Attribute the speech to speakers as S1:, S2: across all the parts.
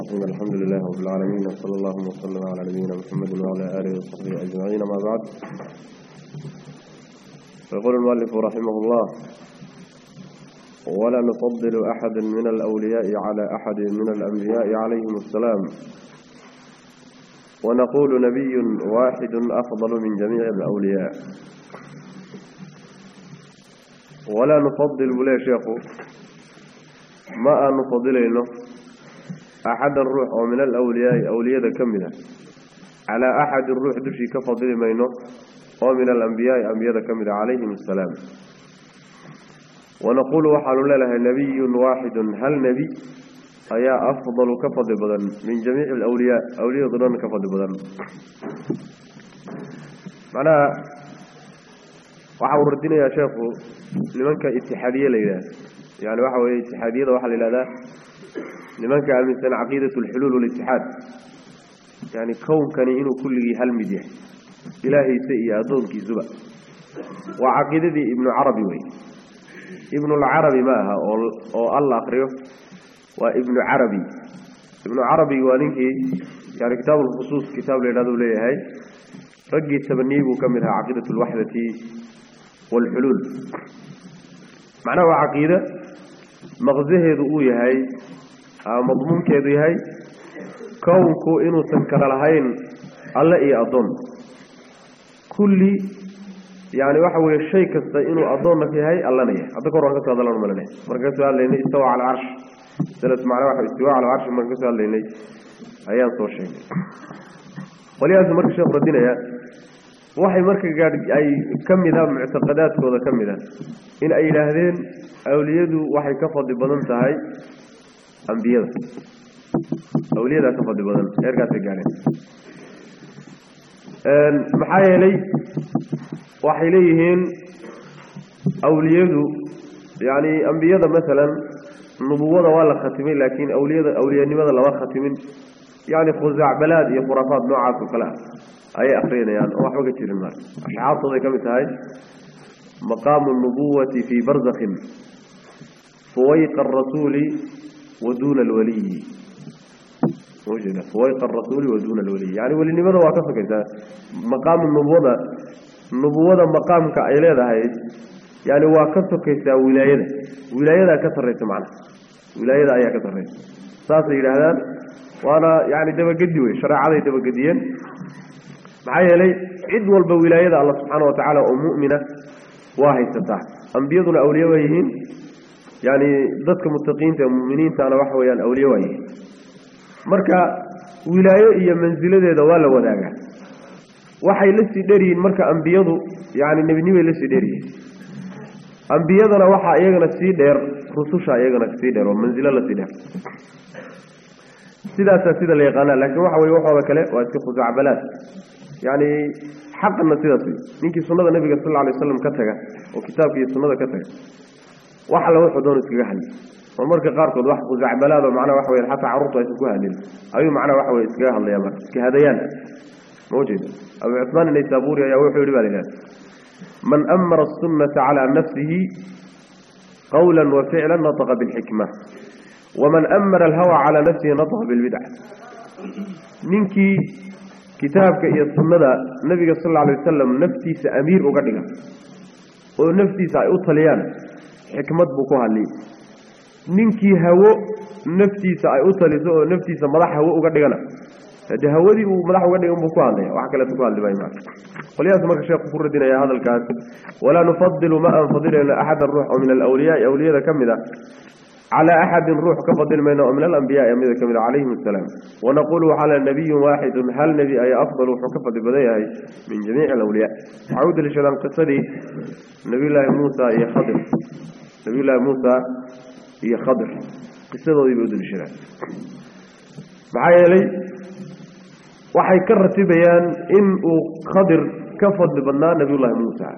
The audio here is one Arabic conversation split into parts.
S1: الحمد لله رب العالمين وصلى الله وسلم على نبينا محمد وعلى آله وصحبه أجمعين ما بعد. فيقول المؤلف رحمه الله ولا نفضل أحد من الأولياء على أحد من الأنبياء عليهم السلام. ونقول نبي واحد أفضل من جميع الأولياء. ولا نفضل ولا شيخ ما نفضلينه أحد الروح أو من الأولياء أولياء كمنا على أحد الروح دشي كفضل مينه أو من الأنبياء أنبياء كمنا عليهم السلام. ونقول وحال له نبي واحد. هل نبي؟ أيا أفضل كفضل بدن من جميع الأولياء أولياء ضرون كفضل بدن. معناها وحاول ردنا يا شيخ لمنك اتحادية ليلة. يعني وحاول اتحادية وحال إلى لمن كان مثل عقيدة الحلول والاتحاد. يعني كون كان إنه كل هلم مديح إلهي سئي أدونك زبا. وعقيدة ابن عربي وي. ابن العربي ماها أو الله أخريه وابن عربي. ابن عربي وانك يعني كتاب الخصوص كتاب لنا ذو ليه هاي. رجي التبنيب وكملها عقيدة الوحدة والحلول. معناه عقيدة مغزه ذو هاي. مضمون كذي هاي كون كو إنه تنكر لهين الله إيه أظن كل يعني واحد الشيء كذا إنه أظن في هاي الله نية أذكر رقعة هذا لون ملنا رقعة قال لي استوى على العرش ثلاث معنا واحد استوى على العرش رقعة قال لي أيام صور شيء وليازم مركز شيخ ردينا يا واحد مركز قاعد أي كم ذا معتقدات كذا كم ذا إن أي لهذين أوليده واحد كفر ببنان تهاي أنبيذا آه، يعني أولياء ذا تفضي بذل إرقى تقالي محايا لي وحي ليهن أولياء يعني أنبيذا مثلا النبوة ذا والا ختمين لكن أولياء أولياء نماذا لا ختمين يعني خزع بلاد يا خرافات نوعا كلا أي أخرين يعني. واحد وقت يرمى أشعار صدق كم مقام النبوة في برزخ. فويق الرسول ودون الولي. وجد فويق الرسول ودون الولي. يعني ولي لماذا وكفك مقام النبوة النبوة مقام كأيلة هاي. يعني وكفك ولاية. ولاية كثرت معنا. ولاية أيها كثرت ساسي إلى هذا. وأنا يعني دبا قدوي شرع علي دبا قديين. معايا لي. عد والبولاية الله سبحانه وتعالى ومؤمنة واحد ستاح أنبيضنا أولياء ويهين. Yani dadka mutaqiinta ee muminiintaana waxa weeyaan awliye waaye. Marka wilaayo iyo mansiladeeda waa la wadaagaa. Waxay la sii dheryihiin marka ambiyadu yani nebinimay la sii dheryihiin ambiyadana waxaa iyagana sii dheer rususha iyagana sii dheer oo mansilo la sii dheer. Sidaasaa sida la yaqaanaa laakiin waxa weye waxooda kale waa iska khusacbalaad yani xaqana sidaas wey ninkii sunnada nebiga sal lla alay waslam ka taga oo kitaabka iyo sunnada ka taga wax alla wuxuu doon iskaga hadli marka qaarkood wax khusacbalaado macnaha waxa weeye xataa carruurtu aysan ku hadlin ayuu macnaha waxa weye iskaga hadlaya marka iska hadayaan ma ujeeda abu cuthmaan naysaburi ayaa wuxuu yidhi baa la yidhahda man amara الsunnata calى nafsihi qawla waficla nataqa biاlxikma waman amara alhawa calى nafsihi nataqa biاlbidca ninkii kitaabka iyo sunnada nabiga sal lla alay wasalam حكمت بو كهلي نينكي هو نفتي ساي اوتليزو نفتي سمدح هو أو غدغنا ده هودي ومدح أو غدغن بو كهلي واخا كلا تقال دي ما قال يا زمك شيخ قفر دين يا هذا الكاتب ولا نفضل ما فضل إلى احد الروح ومن الاولياء اولياء كمذا على أحد الروح كفضل من من الأنبياء يمد كمل عليهم السلام. ونقول على النبي واحد هل نبي أي أفضل روح كفضل بديه من جميع الأولياء؟ عود لشلام قصدي نبي الله موسى هي خضر. نبي الله موسى هي خضر. قصده دي بود لشلام معايا لي؟ وحيكرت بيان إن خضر كفضل بنا نبي الله موسى.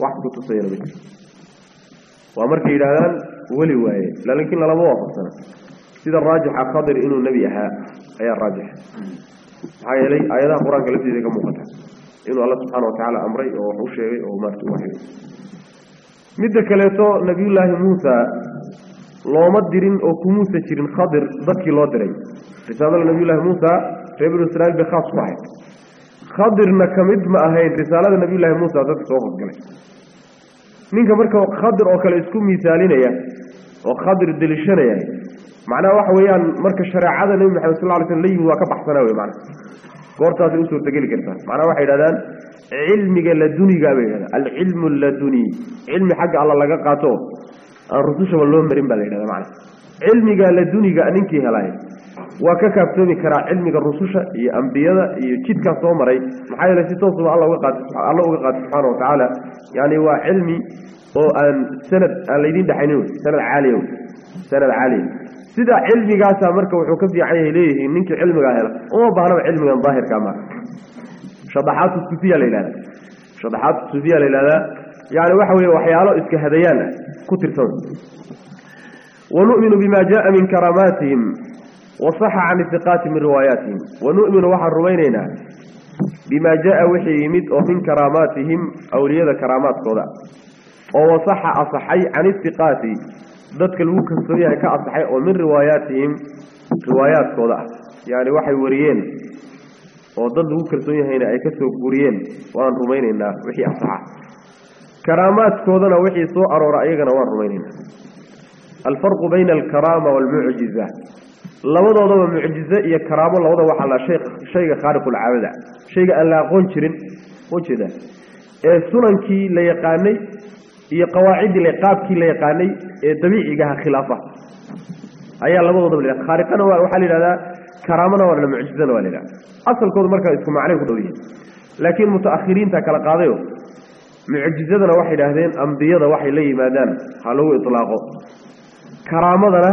S1: واحد تصير بك. ومركي إلى ولي واي. لكن لا وافقتنا سيده الراجح قادر إنه النبي أها أي الراجح. هاي لي ايات القران قلت لي كم وقت إنه الله سبحانه وتعالى امره أو هو شيغي أو مارته واحد مدة كليته نبي الله موسى لو ما ديرين أو موسى جيرين قادر ذكي لو درين. رسالة النبي الله موسى تبر إسرائيل بخاص واحد. قادر ما كمد ما هي رسالة النبي الله موسى ذات سوق قلت. Ninka marka khadir oo kale isku miisaalinaya oo khadir delishanaya macnaha waxa weeyaan marka shareecada nebi maxamed sal ly sl la yimi waa ka baxsanaa wey mana goortaasay u suurtageli kartaa macnaha waxay yidhahdaan cilmiga laduniga bay yidhahdaan alcilmu laduni cilmi xagga alla laga qaato aan rusushaba loo marin baa la yidhahda macna cilmiga laduniga ninkii helay waa ka kaaftoomi karaa cilmiga rususha iyo ambiyada iyo jidkaa soo maray maxaa yeele si toosuba alla uga qaatay subxaana watacaala yani waa cilmi oo aan sanad aan laydin dhexaynin wey sanad caaliya sanad caaliya sida cilmigaasa marka wuxuu ka fiican yahay leeyihiin ninkii cilmigaa hela uma baahnaba cilmigan daahirka ma shadaxaatu sufiya la yidhahda shadaxaatu sufiya la yidhahdaa yani waxa weeye waxyaalo iska hadayaan ah ku tirsan wanu'minu bima jaءa min karaamaatihim وصح عن الثقات من رواياتهم. ونؤمن واحد روينينا بما جاء وحي يمد ومن كراماتهم أو ريادة كرامات صلاة وصح أصحي عن الثقات. ذاتك الوك الصريح كأصحي ومن رواياتهم روايات صلاة يعني واحد وريين. وضل الوك الصريح هنا أي كسو كوريين وأن روينينا وحي أصحى كرامات كودنا وحي صور رأيغنا وأن روينينا. الفرق بين الكرامة والمعجزة. Labadoodaba mucjize iyo karaamo labada waxaa la shay shayga khaariqulcaadada shayga aan la aqoon jirin ujeeda ee sunankii la yaqaanay iyo qawaaciddii qaabkii la yaqaanay ee dabiicigaha khilaafa. Ayaa labadoodaba la yhahda khaariqana waxaa la yidhahdaa karaamana waa la mucjizana waa la yidhahda asalkooda markaa isku macnay ku dhow yihiin. Laakiin mutaakhiriinta kala qaadayo mucjizadana waxay idhaahdeen ambiyada waxay la yimaadaan ha lagu itlaaqo. Karaamadana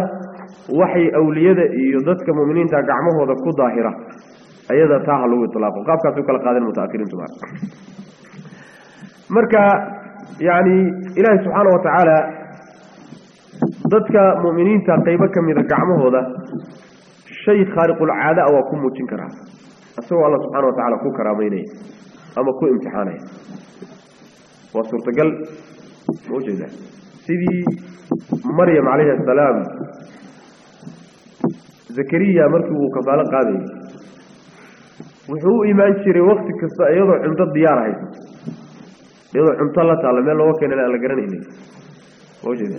S1: وحي أولياء إيو ذاتك مؤمنين تاك عموه وذاكو ظاهرة. أيضا تاهلو إطلاقه. قاب كاتوك القادة المتأكرين تبار مركا يعني إله سبحانه وتعالى ذاتك مؤمنين تاقيبك كم ذاك عموه ذا شيء خارق العادة أو كم موتين كرام أسوى الله سبحانه وتعالى كو كرامينيه أما كو امتحانيه وصورة قل موجزة. سيدي مريم عليه السلام la taalla meel looga keenan aan la garanaynin ma ujeeda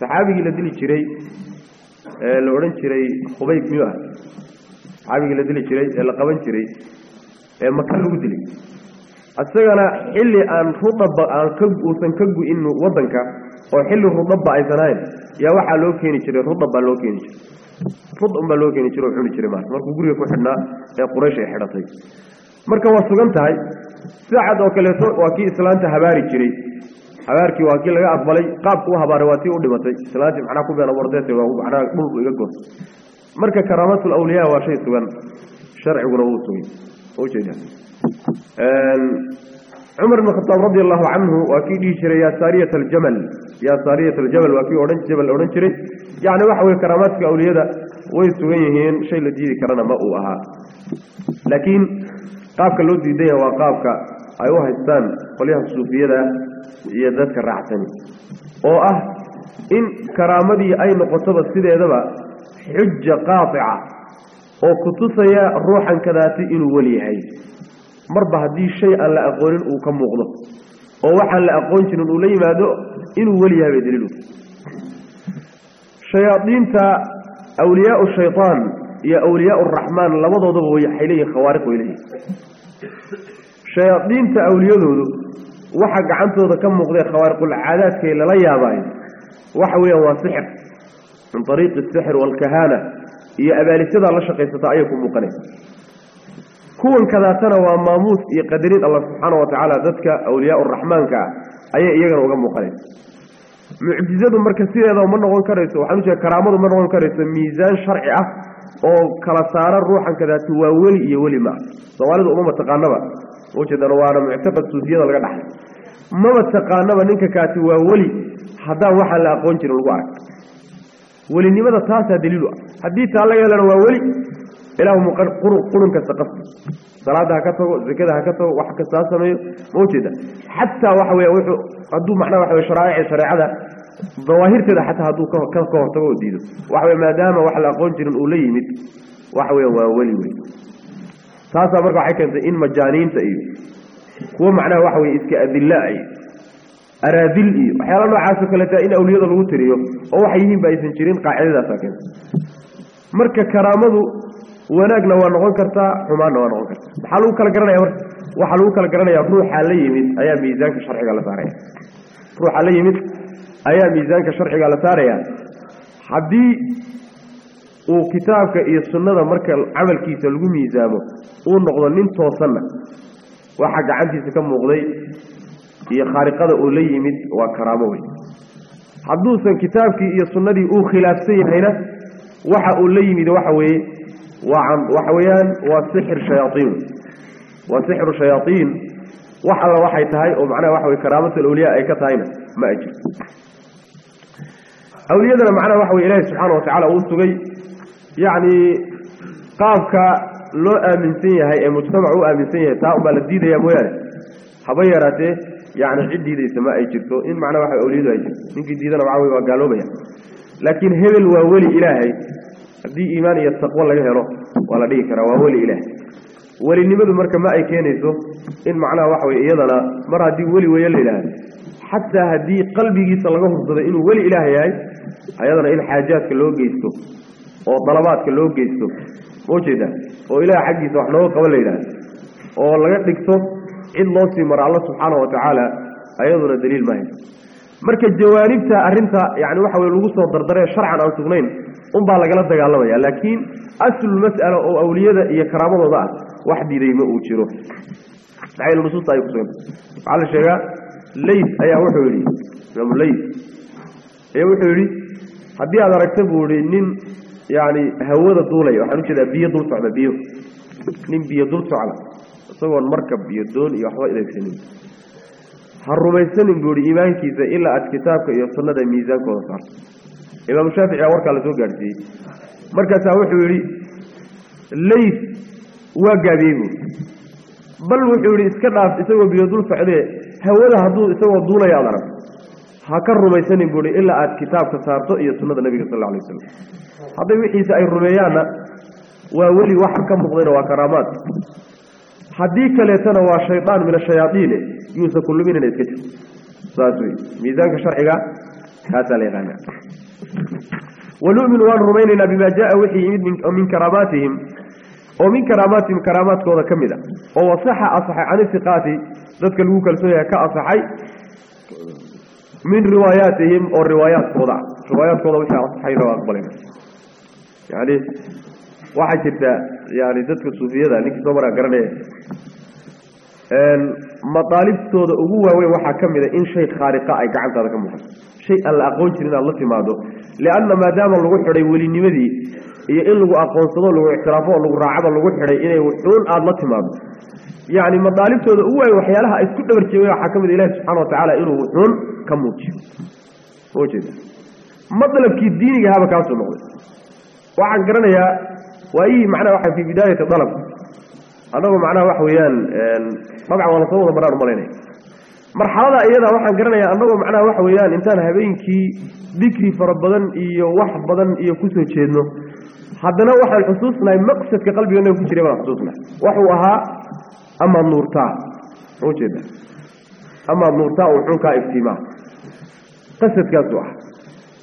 S1: saxaabigii la dili jiray ee la odhan jiray khubayb miyuu ah saxaabigii la dili jiray ee la qaban jiray ee maka lagu dilay isagana xilli aan rudaba aan ka uusan ka gu-in wadanka oo xilli rudabba aysan ahayn yaa waxaa loo keeni jiray rudab baa loo keeni jiray ee quraysh ay xidhatay marka waa sugan tahay saacad oo kaleeto waa kii islaanta habaari jiray habaarkii waa kii laga aqbalay qaabku u habaaray waa tii u dhimatay islaantii macnaha ku beena wardeetay waa macnaha dhul iga goos marka karaamatul awliyaa waa shay sugan sharciguna wuu sugay ujeeda cumar ibn khataab radi allahu canhu waa kii dhihi jiray yaa saariyat aljamal yaa saariyat aljamal waa kii odhan jabal يعني واحد من كرامتك أولي هذا ويستغيهين شيء لدي يذكرنا ما هو لكن قابك اللوذي ديه وقابك أي واحد ثان قليها السوفية ده يذاتك الرعتني أو إن كرامتي أي نقطب السيدة ده حجة قاطعة أو كتوسيا روحا كذاتي ولي وليهي مربح دي شيء لا أقول أو كم مغلط أو واحد لا أقول إن وليه ما دو إن وليها بدلله الشياطين تا أولياء الشيطان يا أولياء الرحمن لما ضغوا يحيلي خوارق إليه الشياطين تا أولياء ذو وحق عنده ذا كم مغذي خوارق العادات كي للي أباين وحويا وسحر من طريق السحر والكهانة. يا أبالي سيدا الله شقي مقنين كون كذا تنوى ماموس يقدرين الله سبحانه وتعالى ذاتك أولياء الرحمن كا. أي إيجا وغم مقنين mucjizadu marka sideeda ma noqon karayso waxaan ujeeda karaamadu ma noqon karayso miisaan sharci ah oo kala saara ruuxan kadaati waa weli iyo weli maa soomaalidu umama taqaanaba ujeedana waana muctaqad suufiyada laga dhaxlay maba taqaanaba ninka kaati waa weli haddaan waxaan la aqoon jirin lagu arag welinimada taasaa daliilu ah haddii taa laga helana waa weli ilaahu qurun kasta qasbi salaada ha ka tago zakada ha ka tago wax kasta ha sameeyo ma ujeeda xataa waxa weya wuxuu hadduu macnaha waxa wey sharaa'ici shareecada ظواهرته حتى هادو كه كورتو كهرباء وديده وحوى ما دام وحلا قنجر أوليمت وحوى وولي ساسا برجع حكي إن مجانين تأيي هو معناه وحوى إسك أذلائي أراذلي. وحيلا لو عاسك لتا إن أولياء الوتريه أو حيهم بيسنجرين قاعدة ساكن. مرك كرامضو وناجنا ونغون كرتا حمان ونغون كرتا. حلوك الجرنا يا ورد وحلوك الجرنا يا روح عليه من أيام ميزانك الشرعي على فارين روح عليه من ayaa miisaanka sharciga la saaraya haddii uu kitaabka iyo sunnada marka camalkiisa lagu miisaamo uu noqdo nin toosanna waxa gacantiisa ka muuqday iyo khaariqada uu la yimid waa karaamo wey hadduusan kitaabkii iyo sunnadii uu khilaafsan yahayna waxa uu la yimid waxa weeye waa waxa weeyaan waa sixir shayaaiin waa sixru shayaaiin wax alla waxay tahay oo macnaha waxa weye karaamatul awliya ay ka tahayna ma ay jirto awliyadana macnaha waxa weye ilaahi subxaana watacaala uu sugay yacni qaabka loo aaminsan yahay ee mujtamac u aaminsan yahay taa unbaa la diidaya mooyaane haba yaraatee yani cid diidaysa ma ay jirto in macnaha waxa awliyadu ay jirto ninkii diidana waxa weye waa gaaloobaya laakiin hebel waa weli ilaahay haddii iimaan iyo taqwo laga helo waa la dhigi karaa waa weli ilaahay welinimadu marka ma ay keenayso in macnaha waxa weye iyadana mar haddii weli weeye la yidhaahdo حتى هدي قلبي جيت الله جهر ضد إنه ولي إله ياي. أيضا إن حاجات كلها جيتوا أو طلبات كلها جيتوا مو ده. أو إله حجي سبحانه قبل إله. أو الله جد إن نصي مر الله سبحانه وتعالى. أيضا دليل مهم. مركز جوانبها أرنتها يعني وحول الغصة والضرر شرعا أو تغنين. أم بعلى جلدة قال ما لكن أصل المسألة أو أولياء هي كرامة بعض واحد يدي ما أوتشروا تعالوا نصوص أيقظون على شغل lays ayaa wuxuu yidhi imaamu lays ayaa wuxuu yidhi haddii aad aragta buu yihi nin yani hawada duulaya. Waxaan u jeedaa biyo dul socda biyo. Nin biyo dul socda isagoon markab iyo doon iyo waxba adeegsanin ha rumaysanin buu ihi iimaankiisa ilaa aad kitaabka iyo sunnada miisaankooda saarto. Imaamu shaafici aa warkaa la soo gaadhsiiyey. Markaasaa wuxuu yidhi lays waa gaabiyey buui bal wuxuu yidhi iska dhaaf isagoo biyo dul socdee هؤلاء هذو يسوا دولا يا رب هكذا الرومي سنة يقول إلا آت كتاب كسارته إيه سنة النبي صلى الله عليه وسلم هذا يحيس أي الروميان وولي واحد كم مغضين وكرامات حديك ليسنا وشيطان من الشياطين يوسى كل من الاسكتر ساسوي ميزان كشرحك هذا ليغانا ولؤمن والرومينين بما جاء وحي من كراماتهم oo min karaamaatihim karaamaadkooda ka mid a oo wasaxa asaxay can isiqaati dadka lagu kalsoon yahay ka asaxay min riwaayaatihim oo riwaayaadkooda ah riwaayaadkooda wixii asaxayna waa aqbalayna yani waxaa jirta yani dadka suufiyada ninkii soo maraa garanaya mid a in shay khaariqa ay gacantaada ka muuqato shay aan la aqoon jirin inaad la timaado lianna maadaama lagu xidhay welinimadii iyo in lagu aqoonsado lagu ictiraafo oo lagu raacaba lagu xidhay inay wuxuun aada la timaado yacni madaalibtooda ugu waaweyn waxyaalaha ay isku dhabar jeegeen waxaa ka mid a ilahi subxana wa tacaala inuu wuxuun ka muujiyo ma jeeda madlabkii diiniga haba kaasuu noqday waxaan garanayaa waayihii macnaha waxa fi bidaayati dalab annagoo macnaha waxa weeyaan dabcan waa la soo wada maraan u malaynaya marxalada iyada waxaan garanayaa annagoo macnaha waxa weeyaan intaan habeenkii dikri fara badan iyo wax badan iyo ku soo jeedno. Haddana waxaan xusuusnahay maqsadka qalbigeena ku jiray baan xusuusnahay. Waxuu ahaa amaad nuurtaa ujeeda amaad nuurtaa uu xunkaa iftiimaa. Qasadkaasuu ah.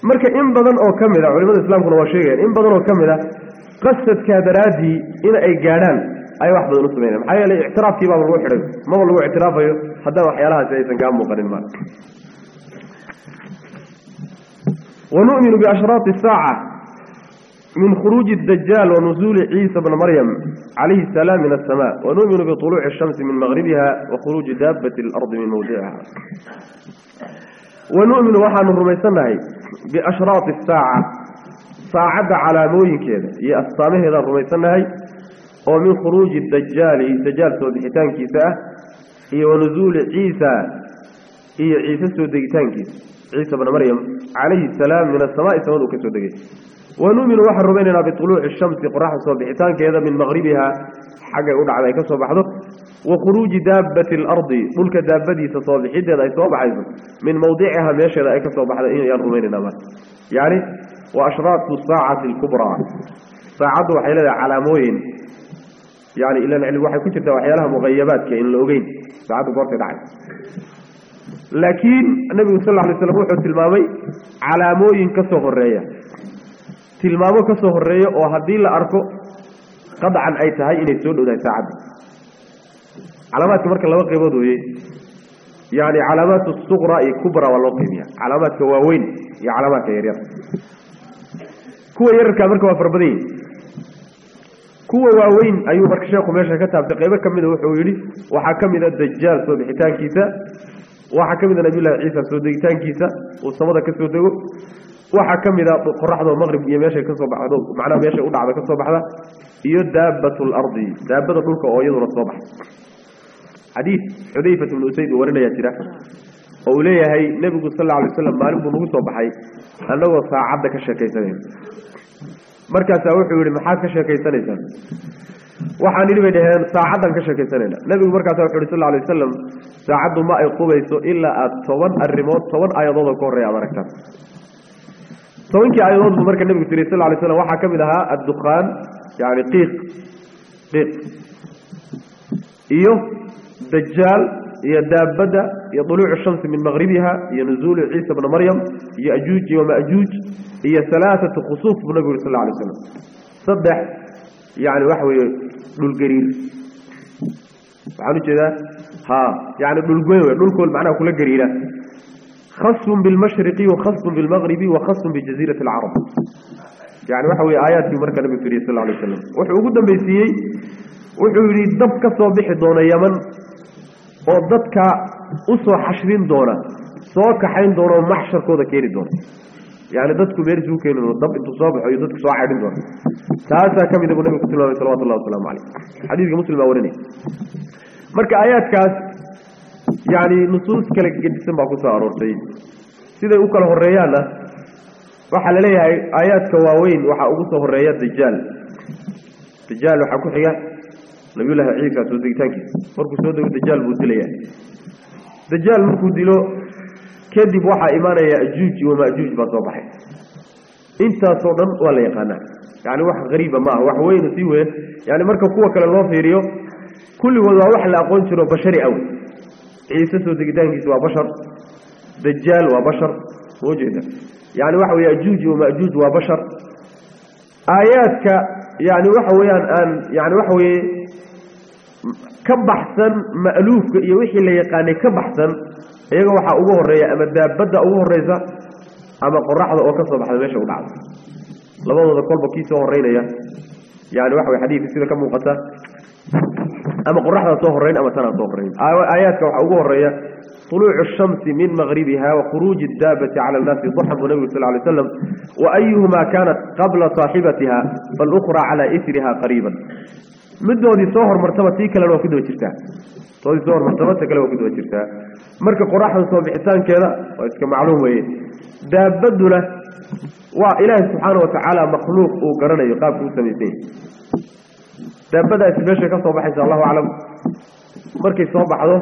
S1: Marka in badan oo ka mid a culimada islaamkuna waa sheegayaan in badan oo ka mid a qasadkaa daraaddii in ay gaadhaan ay wax badan u samaynayan maxaa yeelay ictiraafkii baaba lagu xidhay maba lagu ictiraafayo haddana waxyaalahaasi aysan kaa muuqanin ma wanu'minu biashraati asaaca min khuruuji dajaal wanuzuuli ciisa bna maryam calayhi asalaam min asama wanu'minu biطuluuci ashamsi min maqribiha wakhuruuji daabati alardi min mawdiciha wanu'minu waxaanu rumaysannahay biashraati asaaca saacadda calaamooyinkeeda iyo astaamaheedaan rumaysannahay ومن خروج الدجال دجال سود حتان كيسا هي ونزول عيسى هي عيسى سود حتان كيسا عيسى بن مريم عليه السلام من السماء سود كسود حتان ونؤمن واحد ربيننا بطلوع الشمس قراحة سود حتان كيسا من مغربها حاجة يقول على سود حتان وخروج دابة الأرض ملك دابة سود حتان كيسا سود حتان من موضعها ماشي لأيك سود حتان كيسا ربيننا ما يعني وأشراط الساعة الكبرى فعدوا حيلة على موين يعني إلا العلم واحد كتير دوا حيالها مغيبات كأن الأوغين سعاد وقرت دعي لكن النبي صلى الله عليه وسلم حد تلمامي على مو كسوه الرئية. تلمامو كسوه الرئية وهذه اللي أركو قد عن أي تهي إني سود وداي سعد علامات كمارك الله وقبضوا يعني علامات الصغرى الكبرى والوقيمية علامات كواوين. يا علامات يريد كوير يركب مركب وفربدين kuwa waaweyn ayuu marka sheekhu meesha ka taabtay qaybo ka mida wuxuu yidhi waxaa ka mid a dajaal soo bixitaankiisa waxaa ka mid a nabiyullahi ciisa soo degitaankiisa uu samada ka soo dego waxaa ka mid a qoraxdoo maqrib iyo meeshay ka soo baxdo macnaha meeshay u dhacda ka soo baxda iyo daabatu lardi daabada dhulka oo iyaduna soo baxda xadiid xudayfat bnu usayd uu warinayaa jira oo uu leeyahay nebigu sal alla alay waslam maalin buu nagu soo baxay annagoo saacadda ka sheekaysanayna markaasaa wuxuu yidhi maxaad ka sheekaysanaysaan waxaan idhi bay dhaheen saacaddan ka sheekaysanayna. Nebigu markaasa wuxu yhi sal alay wasalam saacaddu ma ay qubayso ilaa aad toban arrimood toban aayadoodoo ka horreeya aad aragtaan tobankii aayadood buu marka nebigu tiri sal lay slam waxaa ka mid ahaa addukhaan yani qiiq qiiq iyo dajaal iyo daabadda iyo duluucu shamsi min maqribiha iyo nuzuulu ciisa bna maryam iyo ajuuj iyo maajuuj هي ثلاثة خصوف بنبي صلى الله عليه وسلم. صدح يعني وحوي للقرير فعلوا كذا ها يعني للقوي وللكل معناه كل قريرة خص بالمشرق وخص بالمغرب وخص بجزيرة العرب. يعني وحوي آيات في يمرك النبي صلى الله عليه وسلم. وحوي قدام بيسيي وحوي ضب كسوا دون اليمن وضب كأسوا حشرين دونه سواء كحين دونه ومحشر كودة كيري دونه yani dadku meel isugu doona dab intuu soo baxo iyo dadku soo caydhin doona taasaa ka mida buu nabigu ku tilmaamay salawatu llahi wasalaamu caleyh xadiidka muslim baa warinaya marka aayaadkaas yani nusuus kala gedisan baa ku soo aroortay. Siday u kala horeeyaanna waxaa la leeyahay aayaadka waaweyn waxaa ugu soo horreeya dajaal. Dajaal waxaa ku xiga nabiyullaahi ciisa soo degitaankiisa. Markuu soo dego dajaal buu dilaya dajaal markuu dilo kadib waxaa imaanaya ajuuj iyo maajuuj baa soo baxay intaasoo dhan waa la yaqaanaa yani wax hariiba maaha wax weynu sii weyn yani marka kuwa kale loo fiiriyo kulligood waa wax la aqoon jiro bashari aw ciise soo degitaankiisa waa bashar dajaal waa bashar soo jeeda yani waxa weye ajuuj iyo maajuuj waa bashar aayaadka yani waxa weeyaan aan yani waxa weye ka baxsan ma'luufka iyo wixii la yaqaanay ka baxsan iyaga waxaa ugu horeeya ama daabadda ugu horeysa ama qoraxda oo ka soo baxda meesha u dhacda labadooda kolba kii soo horeynaya yani waxa way xadiidka sida ka muuqata ama qoraxdaa soo horeyn ama tanaa soo horeyn aayaadka waxaa ugu horeeya maqribiha wakhuruuji اdaabati cala اnnaasi duxan buu nabigu sal lay slam waayuhuma kanat qabla saaxibatiha falukhra cala isriha qariiban midoodii soo hormartaba tii kalena waa ku daba jirtaa toodii soo hormartaba ta kale waa ku daba jirtaa marka qoraxda soo bixitaankeeda waa iska macluum weeye daabaduna waa ilaahi subxaana watacaala makhluuq uu garanayo qaabku u samaysanya daabadaasi meeshay ka soo baxaysa allahu aclam markay soo baxdo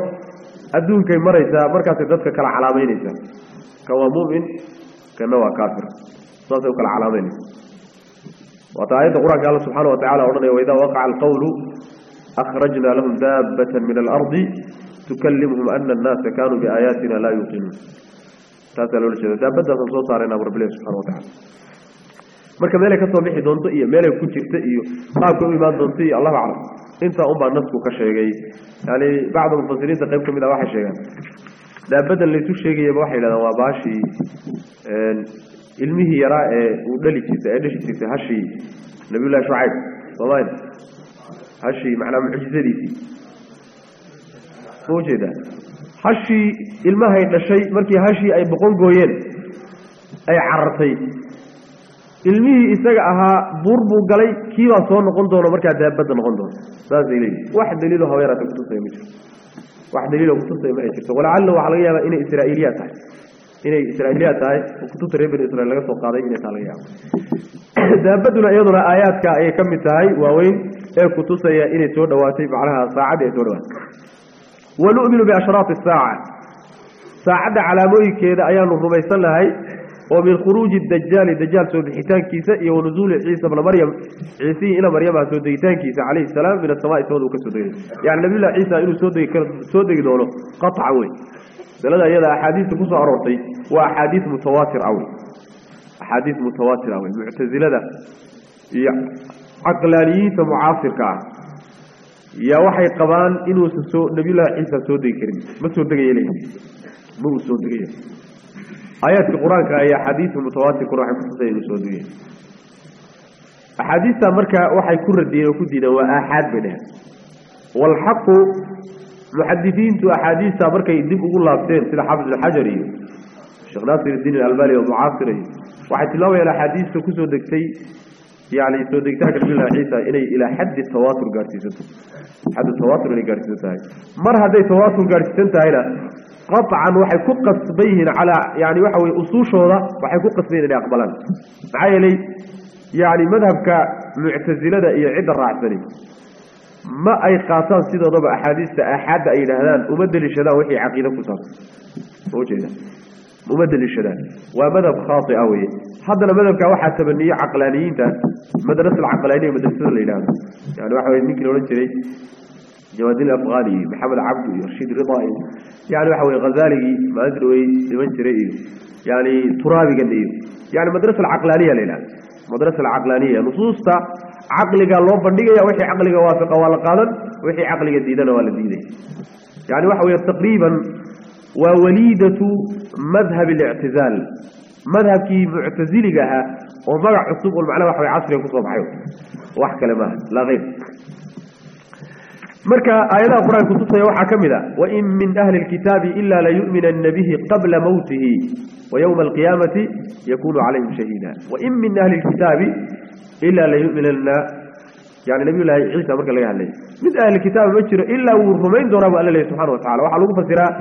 S1: adduunkay maraysaa markaasay dadka kala calaamaynaysaa kan waa mumin kana waa kaafir saasay u kala calaamaynaysa waata aayadda qur-aanka alla subxana wa tacala odhanaya waidaa waqaca alqawlu أخرجنا لهم دابة من الأرض تكلمهم أن الناس كانوا بآياتنا لا يقنون تاتلو لشهد دابة صوت علينا رب الله سبحانه وتعالى. مركب ذلك الصبيح دونطئية ماله يكون شكتئي ما يكون إيمان دونطئي الله أعلم. إنت أمبع نفسك كشيغي. يعني بعض المفاصلين تقيمكم إلى واحد شيغان. دابة اللي تشيغي بواحد لنا واباشي علمه يراء ودلي كتا أدش كتا هشي. نبي الله شعيب. والله. Gooyeen ay carartay ilmihii isaga ahaa buur buu galay kiibaa soo noqon doono markaa daabadda noqon doono saasay leeyihi wax daliilo habeeraata kutusaya ma jirto wax daliilo kutusaya ma ay jirto walacalla waxaa laga yaabaa inay israa'iiliyaad tahay inay israa'iiliyaad tahay oo kutubta reer bani israiil laga soo qaaday inay taa laga yaabo daabaduna iyaduna aayaadka ayay ka mid tahay waaweyn ee kutusaya inay soo dhowaatay macnaha saacadii ay soo dhawaatay wanu'minu biashraati saaca saacadda calaamooyinkeeda ayaanu rumaysan lahay oo min khuruuji dajaali dajaal soo bixitaankiisa iyo wanuzuuli ciisa bna maryam ciisihii ina maryamaha soo degitaankiisa calayhi salaam min asamaai samada uu ka soo degay yani nabiyullahi ciisa inuu soo degi soo degi doono qaطcan wey masalada iyada axaadiista kusoo aroortay waa axaadiis mutawaatir ah wey axaadiis mutawaatir ah wey iyo عقلانيته معاصرك يا وحي قبان إنو سسو نبي الله عيسى سو ديكرين ما سو دغيلين ما سو دغيلين ايات القران كاي حديث متواتر كره حسين سو دغيلين احاديثا مركا وحي كرديه كدينه وا وآحاد بنا والحق محدثين تو احاديثا مركا يدب أو لاسين سلا حافظ الحجري شغلات الدين الالباني ومعاصره وحتلاوي إلى حديث كسو دغتي يعني صدقتها كلمة الحيثة إلي إلى حد التواتر قارتي جدا حد التواتر اللي قارتي جدا مرها هذا تواتر قارتي جدا إلى قطعا وحي كقص بيهن على يعني واحد أصوش هذا وحي كقص بيهن إلي أقبلا معايا لي يعني مذهب كمعتزلة إلي عدة رعثني ما أي قاطان سيدة ضبع حديثة أحد إلى هذا أمدل شلا وحي عقيدة كسر هو جيدا مبدل الشدان ومذهب خاطئ أوي. حتى المذهب كواحة تبنية عقلانيين تا. مدرسة العقلانية مدرسة الإلام يعني واحد يمكن أن يجري جواد الأفغاني محمد عبد رشيد رضائي يعني واحد غزالي ما أدري وين يجري يعني ترابي قلبي يعني مدرسة العقلانية الإلام مدرسة العقلانية. نصوص نصوصة عقلي قال لهم بندقة يا وحي عقلي ولا والقالن وحي عقلي جديدا والديني يعني واحد تقريبا ووليدة مذهب الاعتزال. مذهب كي معتزلها ومرع عصوب والمعنى حوالي عصر يقصوا بحيو وحكى لماذا لا غير. مركة آيات القرآن كتبت يوحى كمدا وإن من أهل الكتاب إلا ليؤمن النبي قبل موته ويوم القيامة يكون عليهم شهيدا. وإن من أهل الكتاب إلا ليؤمن لنا يعني نبي الله يعيش مركة لقيها ليه من أهل الكتاب مجر إلا ورمين دونه ألا ليه سبحانه وتعالى. وحلوه فسراء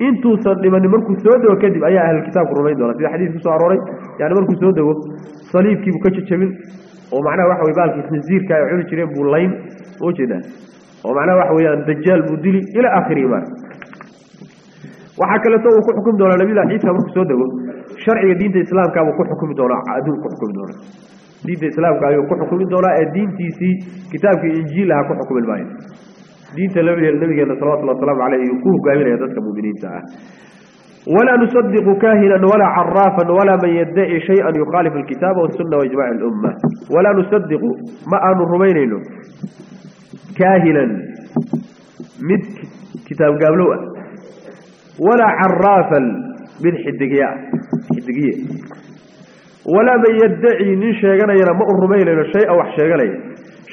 S1: وحا لغو فسرا انتو صدمن مركو سودة وكذب أي أهل الكتاب رمين دونا في حديث كسو عروري يعني مركو سودة صليب كي بكتش تشمل ومعناه واحد ويبالك نزير كاي عيون جرين بولين وجدا ومعناه واحد ويان دجال بودلي إلى آخر إيمان waxaa kaleeto uu ku xukumi doonaa nabilah ciisa markuu soo dego sharciga diinta islaamka buu ku xukumi doonaa adduun ku xukumi doonaa diinta islaamka ayuu ku xukumi doonaa ee diintiisii kitaabkii injiil aha ku xukumi maayo diinta nabigeena salawatullahi wasalaamu caleyh ayuu ku hogaaminaya dadka muuminiinta ah ولا نصدق كاهنا ولا عرافا ولا من يدعي شيئا يخالف الكتاب والسنة وإجماع الأمة. ولا نصدق ما أن الرمين كاهنا. مد كتاب قابلوه. ولا عرافا من حدقياء حدقية. ولا من يدعي من شيئا ينمأ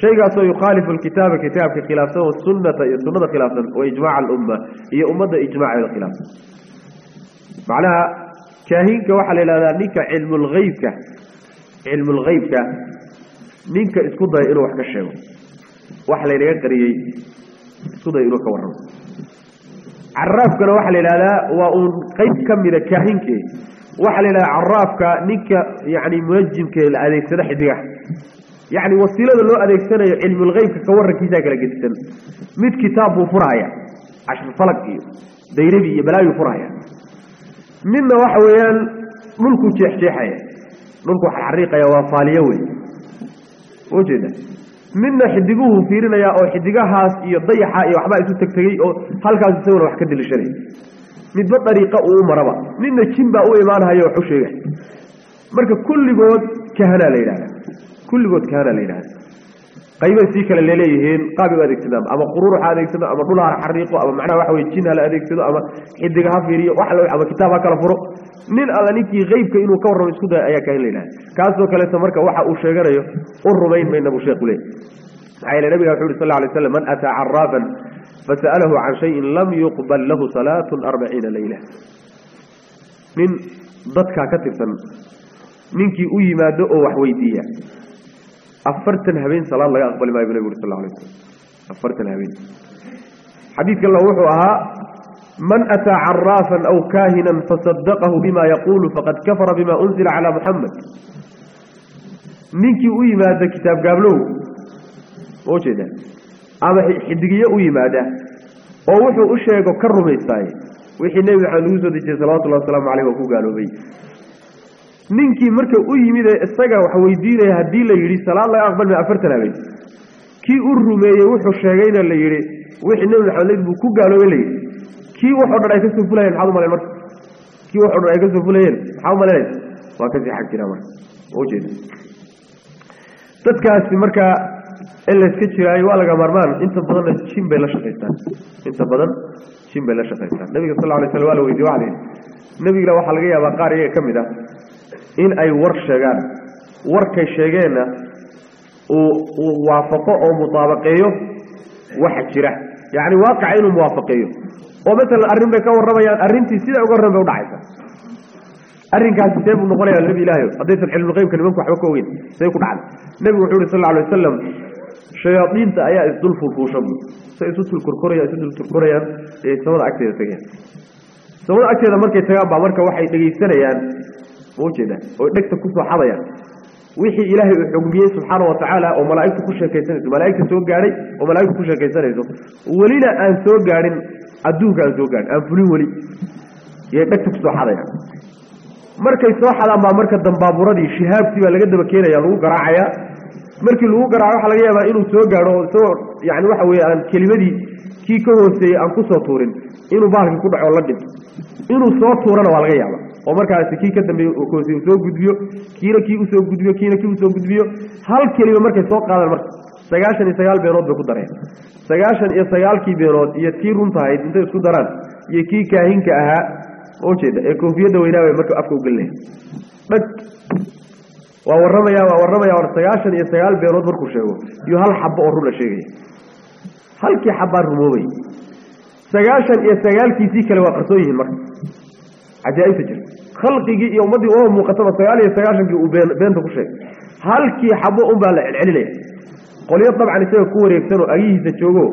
S1: شيء شيء يخالف الكتاب كتاب خلافه والسنة السنة خلافا وإجماع الأمة. هي أمة إجماع الخلاف. معناها كاهينك وحل إلى ذلك علم الغيب علم الغيب نينك اسكضها إلو وحكا الشيء وحل إلى يقري كورم. عرافكنا waxa la yiraahdaa waa uu qayb kamida kaahinke waxa la yiraahdaa caraafka ninka yaani muwajjimka la adeegsada xidiga yaani wasiilada loo adeegsanayo cilmi ghaybka ka warankiisa kala gedisan mid kitaab buu furaya ashar falaq iyo dayrabi iyo balaayu furaya midna waxa weeyaan dhulku jeexjeexaya dhulku xariiqaya waa faaliyo wey wajida midna xidiguhu fiirinaya oo xidigahaas iyo dayaxa iyo waxba isu tagtagay oo halkaas isaguna wax ka dilishanay midba dariiqa uu maraba midna jin baa كل قد كان لناس قيما سيكا لليهين قابب أدكتنام أما قرور حادكتنام أما طلع الحريق أما معنى وحوي الجنة لأدكتنام أما حدقها فيري وحلو أما كتابها كالفرو نين ألا نيكي غيبك إنو كورا ويسكودا أياكا لناس كاسو كالسا مركا وحا أشيغر أرمين من أبو شيق لي عيلا نبي صلى الله عليه وسلم من أتى عرافا فسأله عن شيء لم يقبل له صلاة أربعين ليلة. من ضدكا كتفا منكي أي ما دؤ وحويدية أفرتن هبين صلى الله أقبل ما يبني برسول الله عليه وسلم. أفرتن هبين. حديث الله وحوها من أتى عرافا أو كاهنا فصدقه بما يقول فقد كفر بما أنزل على محمد. منك أي ماذا كتاب قابله وش هذا أما حدقية أي ماذا؟ ووحو أشيكو كرمي الثاني وحي نبي عنوزه دي صلاة الله عليه وسلم عليه وقاله بي. Ninkii marka u yimid ee isaga wax weydiinaya haddii la yidhi salaad laga aqbal ma afartan habeen kii u rumeeyey wuxuu sheegayna la yidhi wixii nebi maxamed buu ku gaaloobay la yidhi. Kii waxoo dhan ay ka fulayeen maxaad umalayn marka? Kii waxoo dhan ay ka fulayeen maxaa umalaynaysa waa ka sii xag jiraa marka. Ma dadkaasi marka in layska jiraayo waa laga maarmaan. Inta badanna jin bay la shaqaystaan. Inta badan jin bay la shaqaystaan. Nabiga sal lla alay waa la weydiye waxa la yidhi nebigana waxaa laga yaabaa qaar iyaga ka mid ah in ay war sheegaan. Warkay sheegeenna uu waafaqo oo mutaabaqeeyo waxa jira. Yacni waaqaca inuu muwaafaqeeyo. Oo masalan arrin bay ka warramayaan arrintii sida uga horran bay udhacaysa arrinkaasi see buu noqonayaa nebi ilaahayo haddaysan cilmuqeybka nimanku waxba ka ogeyn see ku dhacday. Nebigu wuxuu yihi sal lla alay wasalam shayaadiinta ayaa isdul fulfuusha bu say isu tulkorkorayaan isu dulturkorayaan ee samada agteeda tagayaan samada agteeda markay tagaan baa marka waxay dhegaysanayaan oo malaa'igtu ku sheekaysanayso welina aan soo gaadhin adduunka aan soo gaadhin aan fulin weli iyay dhegta kusoo xadayaan markay soo xadaan baa marka dambaaburadii shihaabtii baa laga daba keenaya lagu garaacayaa markii lagu garaaco waxaa laga yaabaa inuu soo gaadho oo isagoo yani waxa weeye aan kelimadii kii ka hooseeyey aan kusoo tuurin inuu bahalkii ku dhaco la dhinto inuu soo tuurana waa laga yaaba oo markaasi kii ka kahooseeye soo gudbiyo kiina kii u soo gudbiyo kiina kii u soo gudbiyo hal kelima markay soo qaadaan marka sagaashan iyo sagaal beenood bay ku dareen. Sagaashan iyo sagaalkii beenood iyo tii runtahayd intay isku daraan iyo kii kaahinka ahaa ujeeda ee koofiyadda weynaabay marka afka ugelinaya dhag waa warramaya waa warramaya war sagaashan iyo sagaal beenood markuu sheego iyo hal xabo oo run la sheegaya halkii xabbaa rumoobay. Sagaashan iyo sagaalkiisii kale waa qarsoon yihiin marka ummaddii uma muuqataba sagaal iyo sagaashankii uu been beenta ku sheegay halkii xabo unbaa la celcelinaya qolyo dabcan isaga ku wareegsan oo agihiisa joogo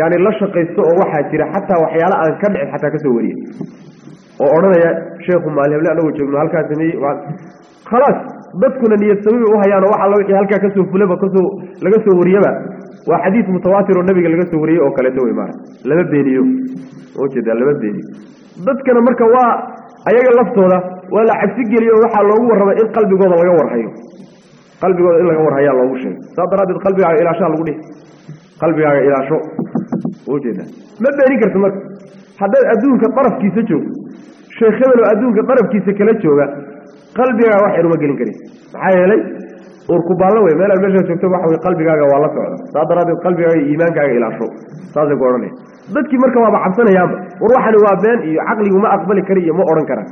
S1: yani la shaqaysto oo waxaa jira xataa waxyaala aan ka dhicin xataa kasoo wariyey oo odhanaya sheekhu maalheble anagoo joogno halkaa sameeyey khalaas dadkuna niyad samibay u hayaanoo wax alla wixii halkaa kasoo fulaba kasoo laga soo wariyaba waa xadiis mutawaatir oo nabiga laga soo wariyey oo kaleeto wey maara lama beeniyo ujeeda lama beeniyo dadkana marka waa ayaga laftooda waa la cabsi geliyo oo waxaa loogu warramay in qalbigooda laga warhayo qalbigooda in laga warhayaa loogu sheegay saas daraaddeed qalbigaaga ilaashaa lagu dhihi qalbigaaga ilaasho ujeeda ma beenin karta marka haddaad adduunka darafkiisa joogto sheekh hebeloo adduunka darafkiisa kala jooga qalbigaaga wax yar uma gelin karin maxaa yeelay uurkubaallo wey meelaad meeshaa joogto waxa wey qalbigaaga waa la socda saas daraaddeed qalbigaaga iyo iimaankaaga ilaasho saasay ku odhanaya dadkii marka waaba cabsanayaanba war waxani waa been iyo caqligu ma aqbali kari iyo ma odhan karaan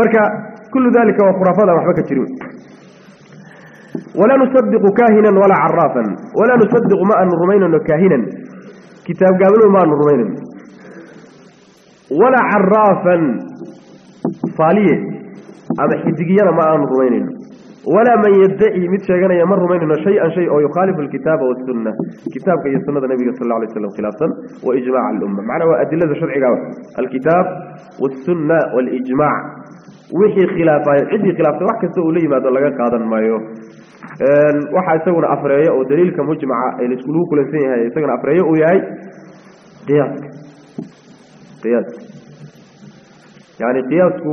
S1: marka kullu dalika waa khuraafada waxba ka jirin walaa nusadiqu kaahinan walaa caraafan walaa nusadiqu ma aanu rumaynano kaahinan kitaab gaabalow ma aanu rumaynano walaa caraafan faaliye ama xidigiyana ma aanu rumaynayno ولا من يدعي مثل شيئا يمر مننا شيئا شيء أو يخالف الكتاب والسنة. كتاب هي السنة النبي صلى الله عليه وسلم خلافا وإجماع الأمة. معنى أدلة شرع الكتاب والسنة والإجماع. وحي خلافة عدي خلافة. وحكا سؤولي ما دلقا قادا ما يو آه، وحا يسونا أفرايا ودليل كمجمع الاسكلوك والسنة يسونا أفرايا وياي قياس قياس يعني قياسه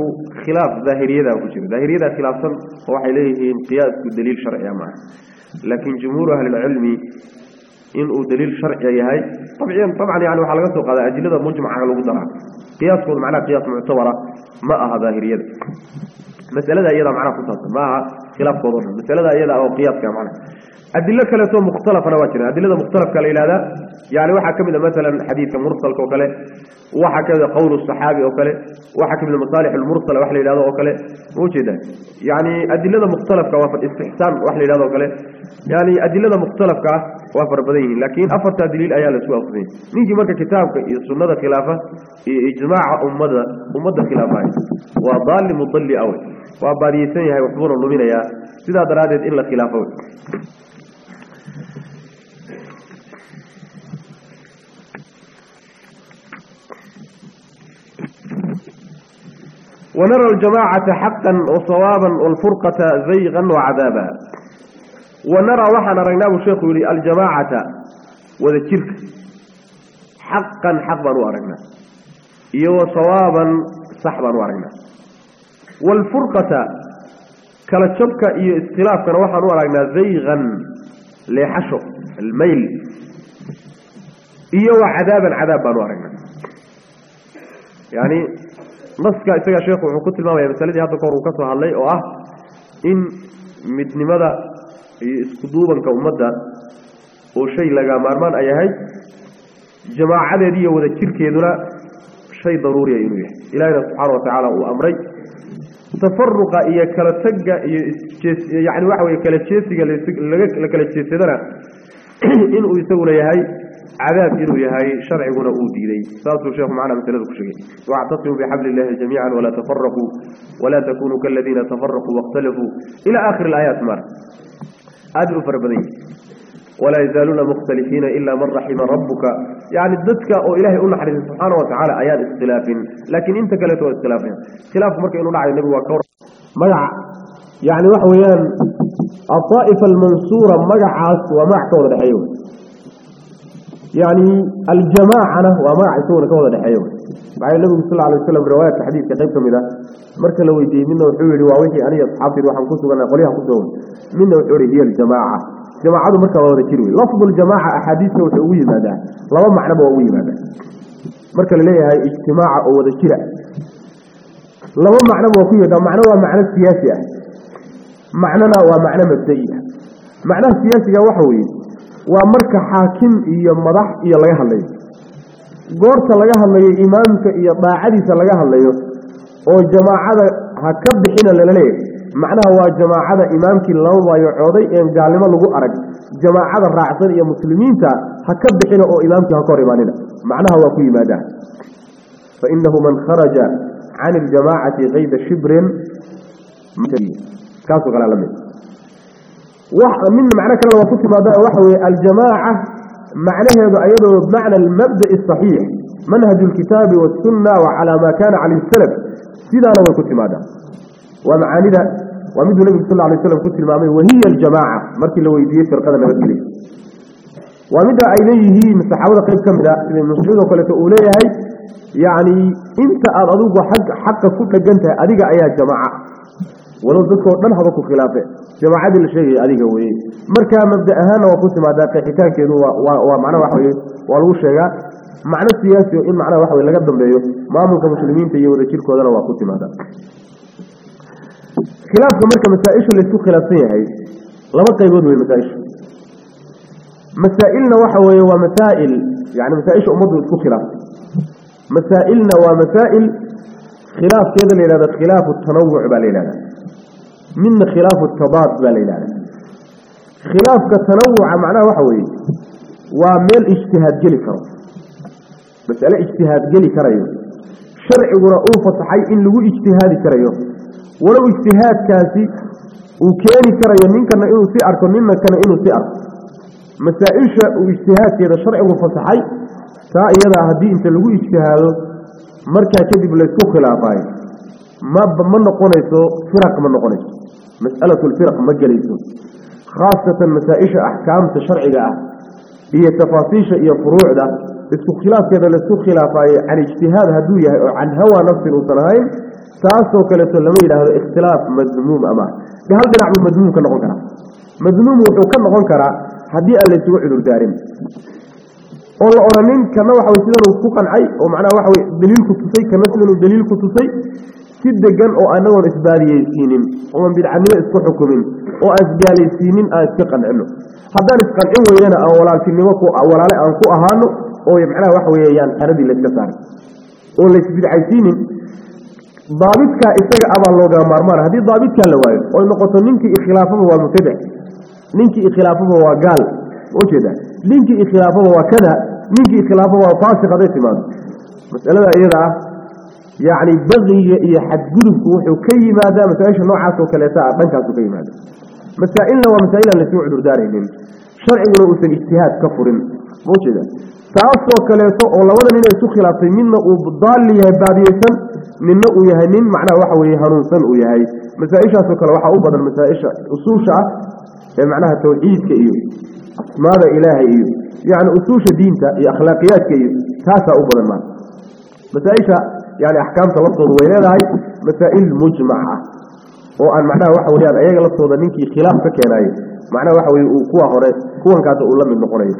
S1: خلاف ظاهرية ذا وجه ظاهرية ذا خلاف صن هو عليه قياس دليل شرعي معه لكن جمهور أهل العلم إن دليل شرعي هاي طبعيا طبعا يعني حلقته قال أجل ذا مجمع على وضعه قياسه معنا قياس معتبرة ما أها ظاهرية. مسألة ذا أيضا معنا خصوصا ما خلاف قضاء مسألة ذا أيضا أو قياس كمان أدلة كلاسو أنا نواجهنا أدلة مختلفة كلا يعني واحد كمل مثلا حديث مرسل كوكله واحد كذا قول الصحابي كوكله واحد كمل مصالح المرسل واحد إلى هذا كوكله موجودة يعني أدلة مختلفة وافر استحسان واحد إلى هذا كوكله يعني أدلة مختلفة وافر بدين لكن أفر تدليل أيال سوا بدين نيجي مرة كتاب السنة خلافة إجماع أمدة أمدة خلافة. وضال مطلي أول وبعد يسني هاي وحضور النبي يا. سيدا درادت إلا خلافة. ونرى الجماعة حقا وصوابا والفرقة زيغا وعذابا. ونرى وحنا رأيناه الشيخ يقول الجماعة وذكرك حقا حقبا وارجنا يو صوابا صحبا وارجنا والفرقة كالتشبك استلافك إيه وحنا رأينا زيغا. لحشو الميل. إيو عذاب العذاب بانوارنا يعني نسكا إساقا شيخ وحكوط الماما يمثال دي هاتو كورو كسوها اللي اوه إن مدن مدى إسكدوبا كومدى وشي لقى مارمان أيهاي جماعة دي وذكر كيدونا شي ضروري ينويه. إلهي سبحانه وتعالى وأمري. تفرق إيا كالتقى يعني واحد كالتشيسي لكالتشيسي دانا إنو يسول يهي عذاب إنو يهي شرعي هنا أوديني سألتوا الشيخ معنا بثلاثك شيء واعتصموا بحبل الله جميعا ولا تفرقوا ولا تكونوا كالذين تفرقوا واختلفوا. إلى آخر الآيات مر أدعو فربني ولا يزالون مختلفين إلا من رحم ربك. يعني الضدك أو إلهي أقول لحديث سبحانه وتعالى أيان اختلاف لكن أنت قلتوا اختلاف اختلاف مرك إنه لعي النبي وكور. مجع. يعني وحويان. الطائفة المنصورة مجعات ومع كورة الحيوة يعني الجماعة ومع كورة كورة الحيوة بعين النبي صلى الله عليه وسلم رواية الحديث كتبت منه مرك لو يجي منه الحيوة وعويه أني أصحابي روحا أنا قليها كتبون منه الحيوة هي الجماعة. Ugu yimaadaa laba macnoba waa ugu yimaadaa marka la leeyahay ijtimaaca oo wada jira laba macnoba waa ku yimaadaa macno waa macno siyaasi ah macnona waa macno mabda'i ah macnaha siyaasiga waxa weeye waa marka xaakim iyo madax iyo laga hadlayo goorta laga hadlayo imaamka iyo daacadiisa laga hadlayo oo jamaacada ha ka bixina معناه هو جماعة إمامك الله ويعوضي إن جالما لغو أرق. جماعة الرعصين إيا مسلمين هكب حين أو إمام إمامك هكور إيماننا معناه هو كل ماذا فإنه من خرج عن الجماعة غيب شبر كاسو غلالا من من معنى كلا وفوت ماذا وحوي الجماعة معنى هذا أيضا معنى المبدأ الصحيح. منهج الكتاب والسنة وعلى ما كان على السلف. سيدانا وفوت ماذا ومعاني ومنذ النبي صلى الله عليه وسلم قلت المامين وهي الجماعة. مركي لو يديه فرقنا لبدلي ومنذ أيديه مستحاول قيل كم ذا؟ إذا المسلمين وقلت أوليه يعني إنت أرادوك حق حق فوت لجنتها أديك أيها الجماعة. ولو ذكر من هذاك خلافه؟ جماعة اللي شيء أديك وين؟ مركا مبدأ هنا وقلت ما ذاك حكاية كده ومعنى واحد والوشة معنى السياسي وإن معنى واحد اللي قدم بيه ما مسلمين تيجي ولا كيركو هذا وقلت ما ذاك. خلاف كمرك مسائش اللي تو خلاصية هاي. لما تقيبون من مسائش مسائلنا وحوي ومسائل يعني مسائش أمضى تو خلاف. مسائلنا ومسائل خلاف كذا اللي هذا خلاف التنوع بالإلهة من خلاف التباط بالإلهة خلاف كتنوع معناه وحوي. ومل اجتهاد جلي كرا مسألة اجتهاد جلي كرا شرع ورؤوف صحيح اللي هو اجتهاد كرا يوم ولو اجتهاد كاسي وكاري كاري منك أنه إنه سئر كن كان أنه سعر سئر مسائلش واجتهاد كذا شرعي وفصحي تاقي هذا هدي إنت اللي هو اجتهاد مركع كذب لسكو خلافاي. ما بمن قونيسو فرق من قونيسو مسألة الفرق مجاليسو خاصة مسائلش أحكام تشرعي لها هي تفاصيش هي فروع ده لسكو خلاف كذا لسكو خلافاي. عن اجتهاد هدوية عن هوا نفسي وصلهاي taasoo kaleeto lama yidhaahdo ikhtilaaf madmuum ama. Hal dhinac buu madmuum ka noqon karaa? Madmuum wuxuu ka noqon karaa haddii aan laysugu cudurdaarin oo la odhanin kana waxawey sidanuu ku qancay oo macnaha waxa wey daliilku tusay kana sidanuu daliilku tusay si degan oo anagoon isbaadiyeysiinin ooan bidcanimo isku xukumin oo aan isgaalaysiinin aan iska qancino. Haddaan isqancin weynana aan walaaltinimo walaale aan ku ahaano oo macnaha waxa weeyaan xeradii layska saaray. Oo laysbidcaysiinin ضابط كا إسرع أبان لغا مرمان هذه ضابط كان لوايد قول نقطة ننكي إخلافه هو مكدع ننكي إخلافه هو قال. وكدا ننكي إخلافه هو كذا. ننكي إخلافه هو فاسق. هذا إثمان مسألة إيرا يعني بغي يحد قده وكي ماذا؟ مسألة إيش نوعه سوك الأساء من كان سوكي ماذا؟ مسائلنا ومسائلنا نسوع دردارهم شرعي ونؤسن الاجتهاد كفر. وكدا تأصل كلاسة أولاً إلى سخلة منا وبضال يه بابيسن منا ويهنين معنا واحد ويهنون سن ويهاي مسائشة سخلة واحد أوبا المسائشة أصوشة معناها توحيد كيو ماذا إله كيو يعني أصوشة دينك أخلاقيات كيو تاسع أوبا ما مسائشة يعني أحكام تلصق وينها مسائل مجمعة وأن معناها واحد ويهنين أيها لصق ودنينك خلاف كيناي معناها واحد ويقوى هرس كوهن كاتو أولا من نقريه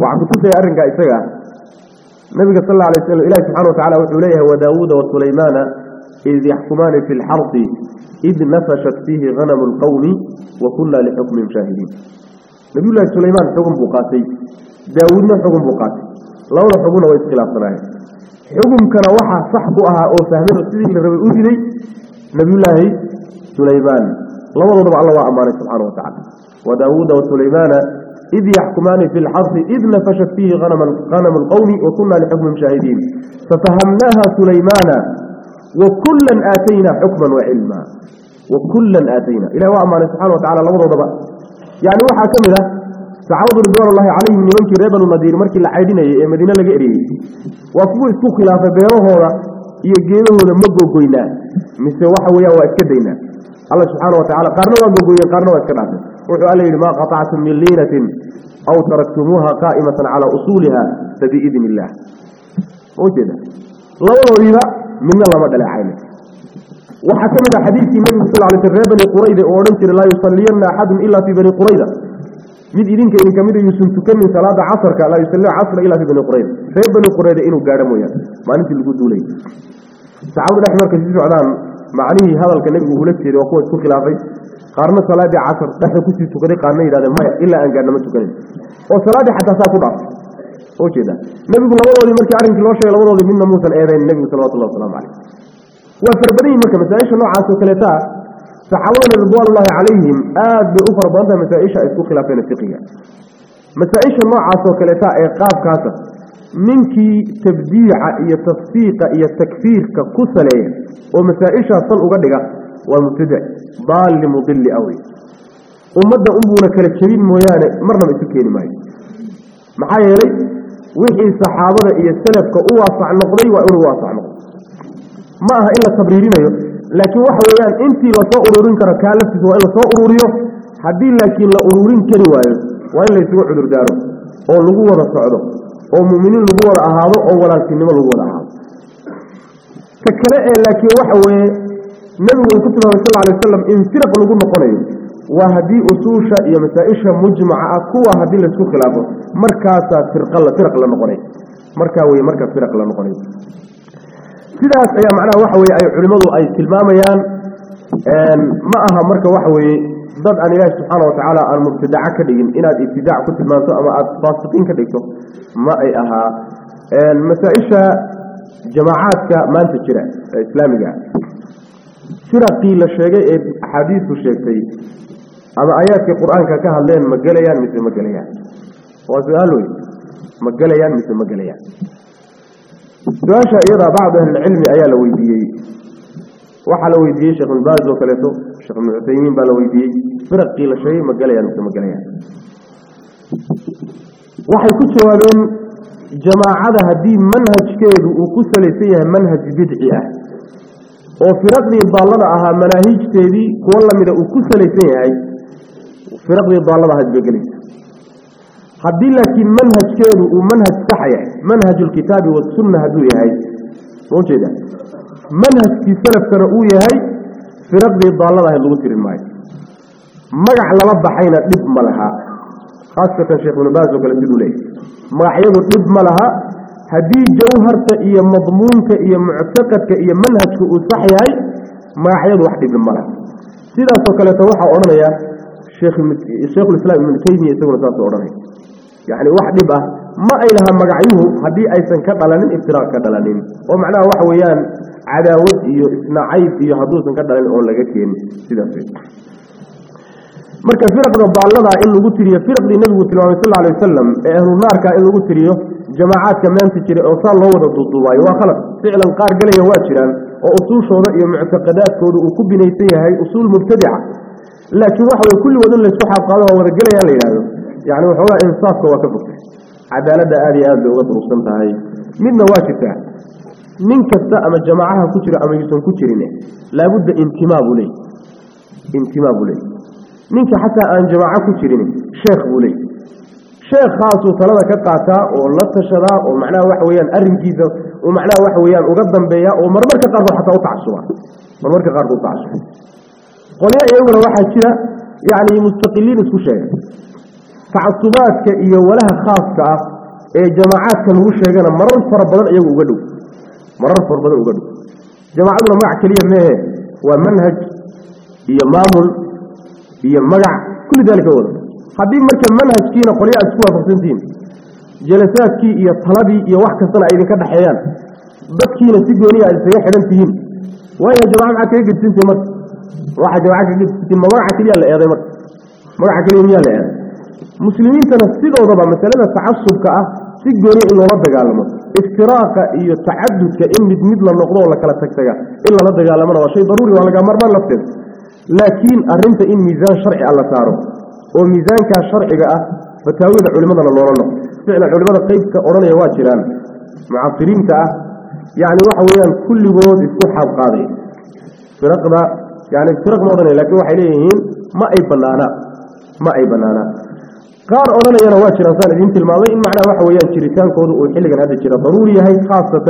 S1: وعكو تسي أرنكا إسيا نبي صلى الله عليه وسلم إله سبحانه وتعالى وحليه وداود وسليمان إذ يحكمان في الحرط إذ نفشت فيه غنم القوم وكنا لحكم شاهدين نبي الله سليمان حكم بقاتي داودنا حكم بقاتي لولا حكمنا وإسخلاف راهي حكم كان وحا صحبها أو سهلين السيدين من ربي أوزني نبي الله سليمان الله أضرب على الله أمانه سبحانه وتعالى وداود وسليمان إذ يحكمان في الحصر إذ نفشت فيه غنم, غنم القوم وكنا لحكم شاهدين. ففهمناها سليمانا وكلا آتينا حكما وعلما. وكلا آتينا. إلى وعمان سبحانه وتعالى لو وضبا يعني واحد كمدة تعود رضوان الله عليه من منك ريبان المدينة مركي لحيدنا إيه، يا إيه، مدينة لقئره إيه. وفوه سوخي لها فبيروه هنا يجيبه هنا مبو قوينا مثل واحد وياه الله سبحانه وتعالى قرنوا وقوينا قرنوا وإتكدينا. وقال لي ما قطعتم من لينة أو تركتموها قائمة على أصولها فبإذن الله. وكذا لو أريد من الله ما دل حينك وحسمت حديثي من يصل على تغيب بني قريدة أولمك لا يصلينا أحد إلا في بني قريدة من إذنك إنك من يسنتك من صلاة عصر لا يصلي عصر إلا في بني قريدة فيب بني قريدة إنه قادموا يا ما نتلقوا دولي. تعاود الأحمر كثير عدان. معنيه هذا الكلام يقول لك تيري وقوة سوك الأخي قارنا صلاة عشر نحن كنتي تقري قارنا إذا لم إلا أن قارنا ما وصلاة حتى ساكو بعض هو كذا نبي قل الله ولي ملك عرهم كل وشي الله ولي منا موسى الآذين النبي صلى الله عليه وسلم عليه وفربني ملك مسائش النوع عاسو ثلاثاء فحوان رضو الله عليهم آذ بأفر بانتها مسائشة سوك الأخي نسيقية مسائش نوع عاسو ثلاثاء إيقاف كاسف awey ummadda unbuuna kala jebin mooyaane marnaba isu keeni maayo maxaa yeelay wixii saxaabada iyo salafka u waasac noqday waa inuu waasac noqdo ma aha in la tabriirinayo laakiin waxa weeyaan intii lasoo ururin karo kaa laftiisa waa in lasoo ururiyo haddii laakiin la ururin kari waayo waa in laysugu cudurdaaro oo lagu wada socdo oo mu'miniin lagu wada ahaado oo walaaltinimo lagu wada ahaado ka kale ee laakiin waxa weeye nebigu uu ku tilmaamay sal alay wasalam in firaq lagu noqonayo waa haddii usuusha iyo masaa-isha mujmaca ah kuwa haddii laysku khilaafo markaasaa firaq la noqonay markaa wey markaa firaq la noqonay sidaas ayaa macnaha waxa weye ay culimmadu ay tilmaamayaan ma aha marka waxa weeye dad aan ilaahi subxaana watacaala aan mubtadaca ka dhigin inaad ibtidaac ku tilmaanto ama aada faasiqiin ka dhigto ma ay ahaa masaa-isha jamaacaadka maanta jira ee islaamiga ah firaqii la sheegay ee axaadiistu sheegtay ama aayaadkii qur-aanka ka hadleen ma gelayaan mise ma gelayaan waa su-aal wey ma gelayaan mise ma gelayaan su-aasha iyadaa bacdu ahlilcilmi ayaa la weydiiyey waxaa la weydiiyey sheekh ibnbaaz oo kaleeto sheekh ibnu cuthaymiin baa la weydiiyey فرق إلى شيء مجليان في مجليان يعني. واحد كل شو هذا جماعة هذه منهج كيد وكسل فيها منهج بدعية. وفرق لي ضالناها مناهج كيد كل من وكسل فيها. فرق لي ضالناها بجليس هذه لكن منهج كيد ومنهج صحيح منهج الكتاب والسنة هذه هاي. موجودة منهج كيسلف كرؤية هاي فرق لي ضالناها الغوثر المايك. ما مرح لبب حين نبم لها خاصة الشيخ بن باز وقال نبيل ليه مرح يقول نبم لها هذه جوهر تأيي مضمون تأيي معتقد تأيي منهج صحيح ما يقول واحد ابن مرح سيدة سوكالي توحى أرنية الشيخ, المت... الشيخ الإسلام من كيمية سيقول ساسة أرنية يعني واحد ابن ما إلها لها مرحيه هذه أيسا كدلانين افتراك كدلانين ومعناها وحويان ويان عداوات إيو إثناعيف إيو حدوث كدلانين أولا كيمية سيدة سيدة marka firaqda daalladaa in lagu tiriyo firaqdii nebigu tilmaamay sal alay wasalam ee ahlunaarka in lagu tiriyo jamaacaadka maanta jira oo saa loo wada duuduubaayo waa khalad ficlan qaar gelaya waa jiraan oo usuushooda iyo muctaqadaadkooda uu ku binaysan yahay usuul mubtadica laakiin waxa weye kulligood in laysku xaabqaado waa wada gelayaan la yidhahdo yani waxoogaa insaafka waa ka fogtay cadaaladda aada iyo aada bay uga durugsan tahay midna waa jirtaa nin kasta ama jamaacaha ku jiro ama yuusan ku jirin laabudda intimaa buu leey intimaa buu leey ninka xataa aan jamaaco ku jirin sheekh buu leey sheekhaasuu talada ka qaataa oo la tashadaa oo macnaha waxa weyaan arrinkiisa uu macnaha waxa weyaan uga dambeeya oo marmarka qaarkood xataa utacasuba marmarka qaarkood utacasuba qolya iyaguna waxaa jira yacni mustaqiliin isku sheegay tacasubaadka iyo walaha khaaska ah ee jamaacaadka lagu sheegana marar fara badan iyagu uga dhow marar fara badan uga dhow jamaacaduna magac keliya meehe waa manhaj iyo maamul هي مجع كل ذلك هو. حبيب مركب منهج كينا قرية أسكوها فرسنتين جلسات كي هي الطلبي هي واحد صنع إذن كذا حيان بس كينا سيقوني على السياح لن تهين ويا جماعة معك يجب سنتي مرك واحد جماعة يجب سنتي مرعك لي على إيضي مرك مرعك لي ميال إيضي مسلمين تنسيقوا طبعا مثلا تعصب كأ. سيقوني إنه رد قال لهم. افتراق هي التعدد كإن مدمد لنقضوا ولا لا تكتقى. إلا رد قال لهم. شيء ضروري ولا قمر ما لفتز لكن أرنت إن ميزان شرع على صاره وميزان كشرع جاء فتأويل علماء الله. رنا فعل علماء القيد كأرنا يواجه لنا مع طريمتا يعني واحد كل بود يسكح القاضي فرق ما يعني فرق موضوع لكن واحد ليهين ما أي بلانا ما أي بلانا قال أرنا يواجه رسالة أنت المالي إن معنا واحد ويان شريكان كونه وحيلة جن هذا كذا ضروري هاي خاصة.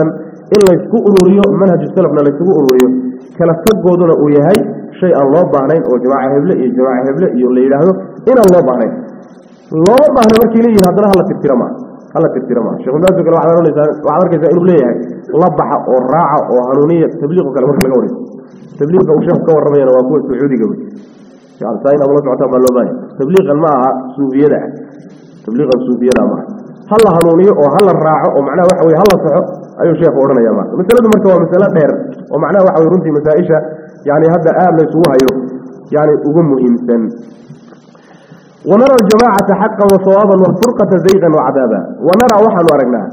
S1: إلا يسكو أروريو منهج السلف لا يسكو أروريو كلا سب جودنا وياهاي شيء الله بعدين أو جماعة هبلة إيه جماعة هبلة إيه يولي إلى هذا إن الله بعدين الله بعدين وركيلي إلى هذا؟ الله كتير ما الله كتير ما. شو هم ذكروا على رأي زان وعلى رأي زان يقولي يعني الله بحه وراعة وهنونية تبليغه كلام الله تبليغه وشوف كم ورمة أنا وأقول سعودي قبل. قال ساين الله سبحانه وتعالى ما تبليغ الماء سوبيا تبليغ سوبيا ما. هلا هنونية أو هلا راعة أو معناه واحد هلا صعب ayuu sheekhu odhanaya marka masaladu marka waa masalo dheer oo macnaha waxa weye runtii masaa-isha yani hadda aada laysugu hayo yani ugu muhiimsan aljamacata xaqan wasawaaban wafurqata zayqan wacadaaba wanara waxaanu aragnaa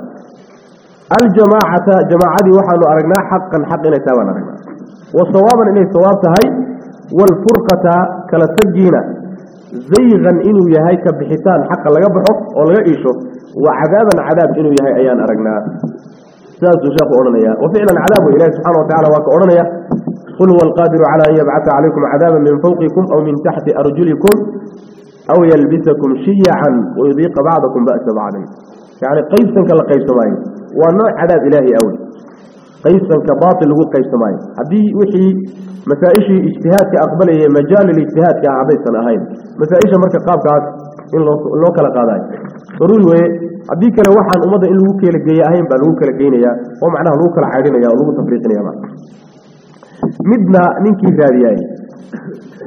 S1: aljamaacata jamaacadii waxaanu aragnaa xaqan xaq inay tahay baan aragnaa wasawaaban inay sawaab tahay waalfurqata kala tagiina zayqan inuu yahay ka bixitaan xaqa laga baxo oo laga iisho ساز شاف أرنيا وفعلا على أبو إله سبحانه وتعالى واقع أورنيا. قل القادر على أن يبعث عليكم عذابا من فوقكم أو من تحت أرجلكم أو يلبسكم شيعا ويضيق بعضكم بأس بعضا يعني قيسا كلا قيس ماين. ونوع عذاب إلهي أول. قيسا كباطل هو قيس ماين. هذه وحي مسائش اجتهاد كأقبله مجال الاجتهاد كعبيسا ماين مسائش مركب قابك ah in loo kala qaadayo daruuri weye haddii kale waxaan ummadda in lagu kala geeye ahayn baa lagu kala geynayaa oo macnaha lagu kala caydhinaya oo lagu tafriiqinaya ma midna ninkii raadiyaay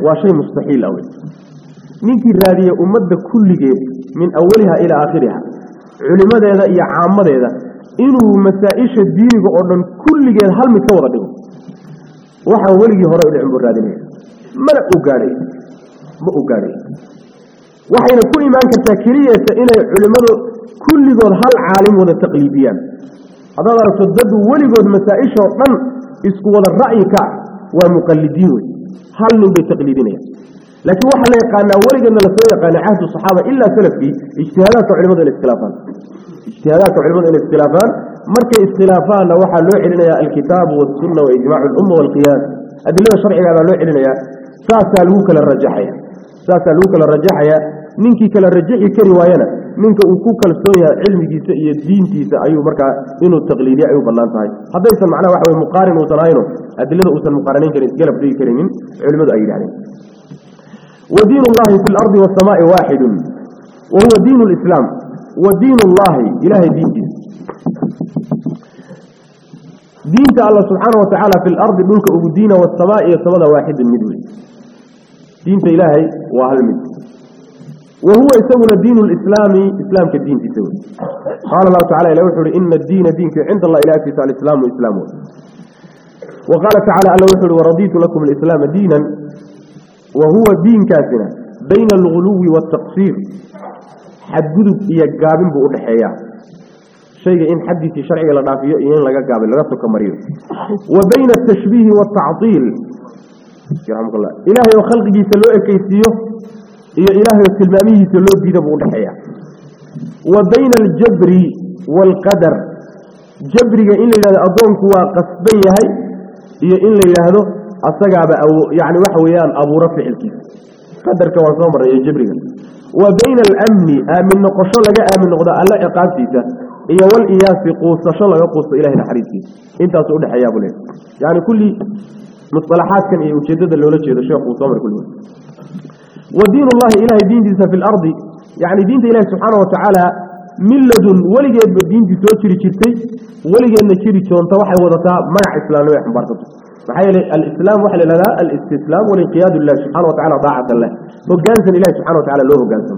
S1: waa shay mustaxiil awey ninkii raadiya ummadda kulligeed min awaliha ilaa aakhiriha culimadeeda iyo caamadeeda inuu masaa-isha diiniga oo dhan kulligeed hal mid ka wada dhigo waxaan weligii hore udhicin buu raadinaya mana u gaadhay ma u gaadhay وحين كل ما أنك تكرية إلى علمه كل ذر هل عالم ولا تقليديا هذا غير تدد ولقد مسائش من إسقوا الرأيك ومقلدين هل بتقليدين لكن واحد لا يقال ولقد أن الله يقال عهد الصحابة إلا سلف فيه اجتهادات علمه الاختلافان. اجتهادات علمه الاختلافان. مركز اختلافان واحد لو علنا الكتاب والسنة وإجماع الأمة والقياس. أدلنا شرعي على لو علنا ساسالوك للرجحية ساسالوك للرجحية ninkii kala rajaxi kari waayana ninka uu ku kalsoon yahay cilmigiisa iyo diintiisa ayuu markaa inuu taqliidiya ay u bannaan tahay haddaysan macnaha waxa wey muqaarin uusan ahayno adilada uusan muqaaranayn karin isgalab dhigi karaynin culimadu ay yidhahdeen wdiin اllahi fi اlardi wاsamaai waaxidu wahuwa diin اlislaam wa diin اllahi ilahay diintiisa diinta alla subxaana wa tacaala fi lardi dhulka ugu diina wasamaa iyo samada waaxidun mid wey diinta ilaahay waa hal mid وهو يسمون الدين الإسلامي إسلام كدين يسمون قال الله تعالى لو يحر إن الدين دينك عند الله إله فيسع الإسلام وإسلامه وقال تعالى الا يحر ورضيت لكم الإسلام دينا وهو دين كافنا بين الغلو والتقصير. حددك يا قابل بقول الحياة شيء إن حدث شرعي لغافية إن لغا قابل لغافك مريض. وبين التشبيه والتعطيل. يرحمك الله. إلهي وخلقك سلوئك يسيوه هي إلهي التلماميه تلو بيدب ونحيا وبين الجبر والقدر جبر إلا إلا أدونك وقصبي هاي هي إلا إلا هذا أصقعب بأو يعني وحويان أبو رفع الكيس قدر كوصامر يا جبر وبين الأمن آمن نقشو لك آمن نقضاء الله إقاسيته هي والإياس قوصة شاء الله يقوص إلهي نحريتي انت أصعود حيا بولين يعني كل مصطلحات كان يوشدد اللي ولا شيء رشيخ وصامر كل وقت ودين الله إله دين ديسا في الأرض. يعني دين إله سبحانه وتعالى من لدن ولي دين ديسا تشري تشري ولي أن تشري تشون توحي وضطاء ما يحسلان ويحن بارتطو فحيال الإسلام وحل لها الاستسلام والانقياد الله سبحانه وتعالى ضاعة الله. وقانسا إله سبحانه وتعالى له قانسا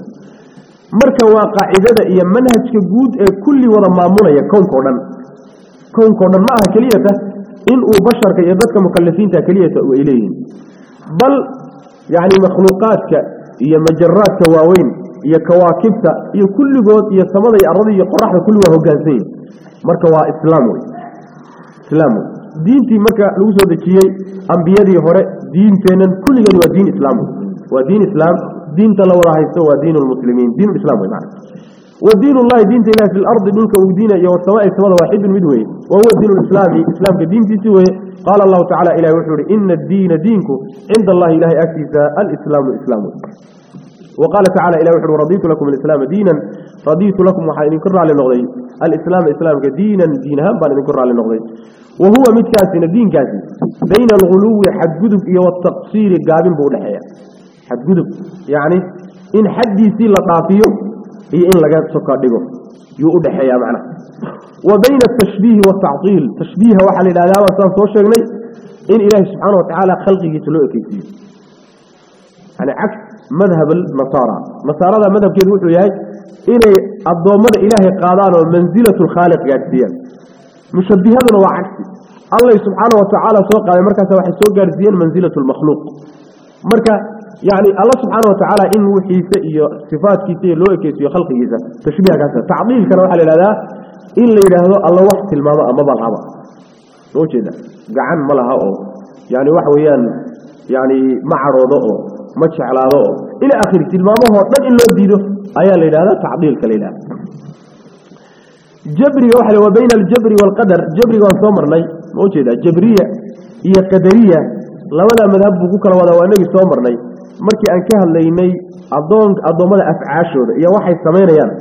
S1: مركا واقع إذا دا إيا منهج كجود إيه كل وضا مامونة يا كون كوردن كون كوردن معها كليته. إن أبشر كيادتك مكلفين تا كليته وإليهم بل yani makhluuqaadka iyo majaraadka waaweyn iyo kawaakibta iyo kulligood iyo samada iyo arada iyo qoraxda kulli waa hogaansan yihiin marka waa islaam wey. Islaam wey. Diintii marka lagu soo dejiyey ambiyadii hore diinteennan kulligeed waa diin islaam waa diin islaam diinta la wada haysto waa diin lmuslimiin diin wey macana wa diin diinta ilahi fi lardi dhulka uu diina iyo wasamaai samada waaxidun mid weye وهو دين الإسلام إسلام دين في قال الله تعالى إلى وحور إن الدين دينك عند الله إله أكيسا الإسلام الإسلام وقال تعالى إلى وحور رضيت لكم الإسلام دينا رضيت لكم إن وحاين كرع للنغضي الإسلام إسلام دينا دينها بان كرع للنغضي وهو متكاس كاسي الدين كاسي بين الغلو حجدك والتقصير القابل بول حياة. حجدك يعني إن حدي سيلا قافيه هي إن لقات سكار ديقو. يؤد حياة معنا. وبين التشبيه والتعطيل. تشبيه وحل إلى الله وسنصوشك إن إله سبحانه وتعالى خلقه تلوئك فيه على عكس مذهب المسارة هذا مذهب كيف يقولوا إليه ان الضومر إلهي قادان ومنزلة الخالق قادسيا مشبه هذا هو عكسي. الله سبحانه وتعالى سوق على مركز واحد سوق قادسيا منزلة المخلوق. مركز يعني الله سبحانه وتعالى إن حيث صفات كيسية لوئك يسوي خلقه تشبيه قادسة تعطيل كان روح على الأداء إن ليرهدو الله وحت المضاء مضل عبا وجدا جعان ملها أو يعني وحويان يعني معرضه ما شعله إلى آخر تلمامه هو من إلّا ديده. أي ليرهدو تعديل كليلا جبري واحد وبين الجبر والقدر. جبري وانثمر لي وجدا جبرية هي قدرية. لو أنا مذهب بوكا ولا وأنا جثمر لي مركي أنكها ليني أضون أضمن أفعاشه يا واحد ثمانية يعني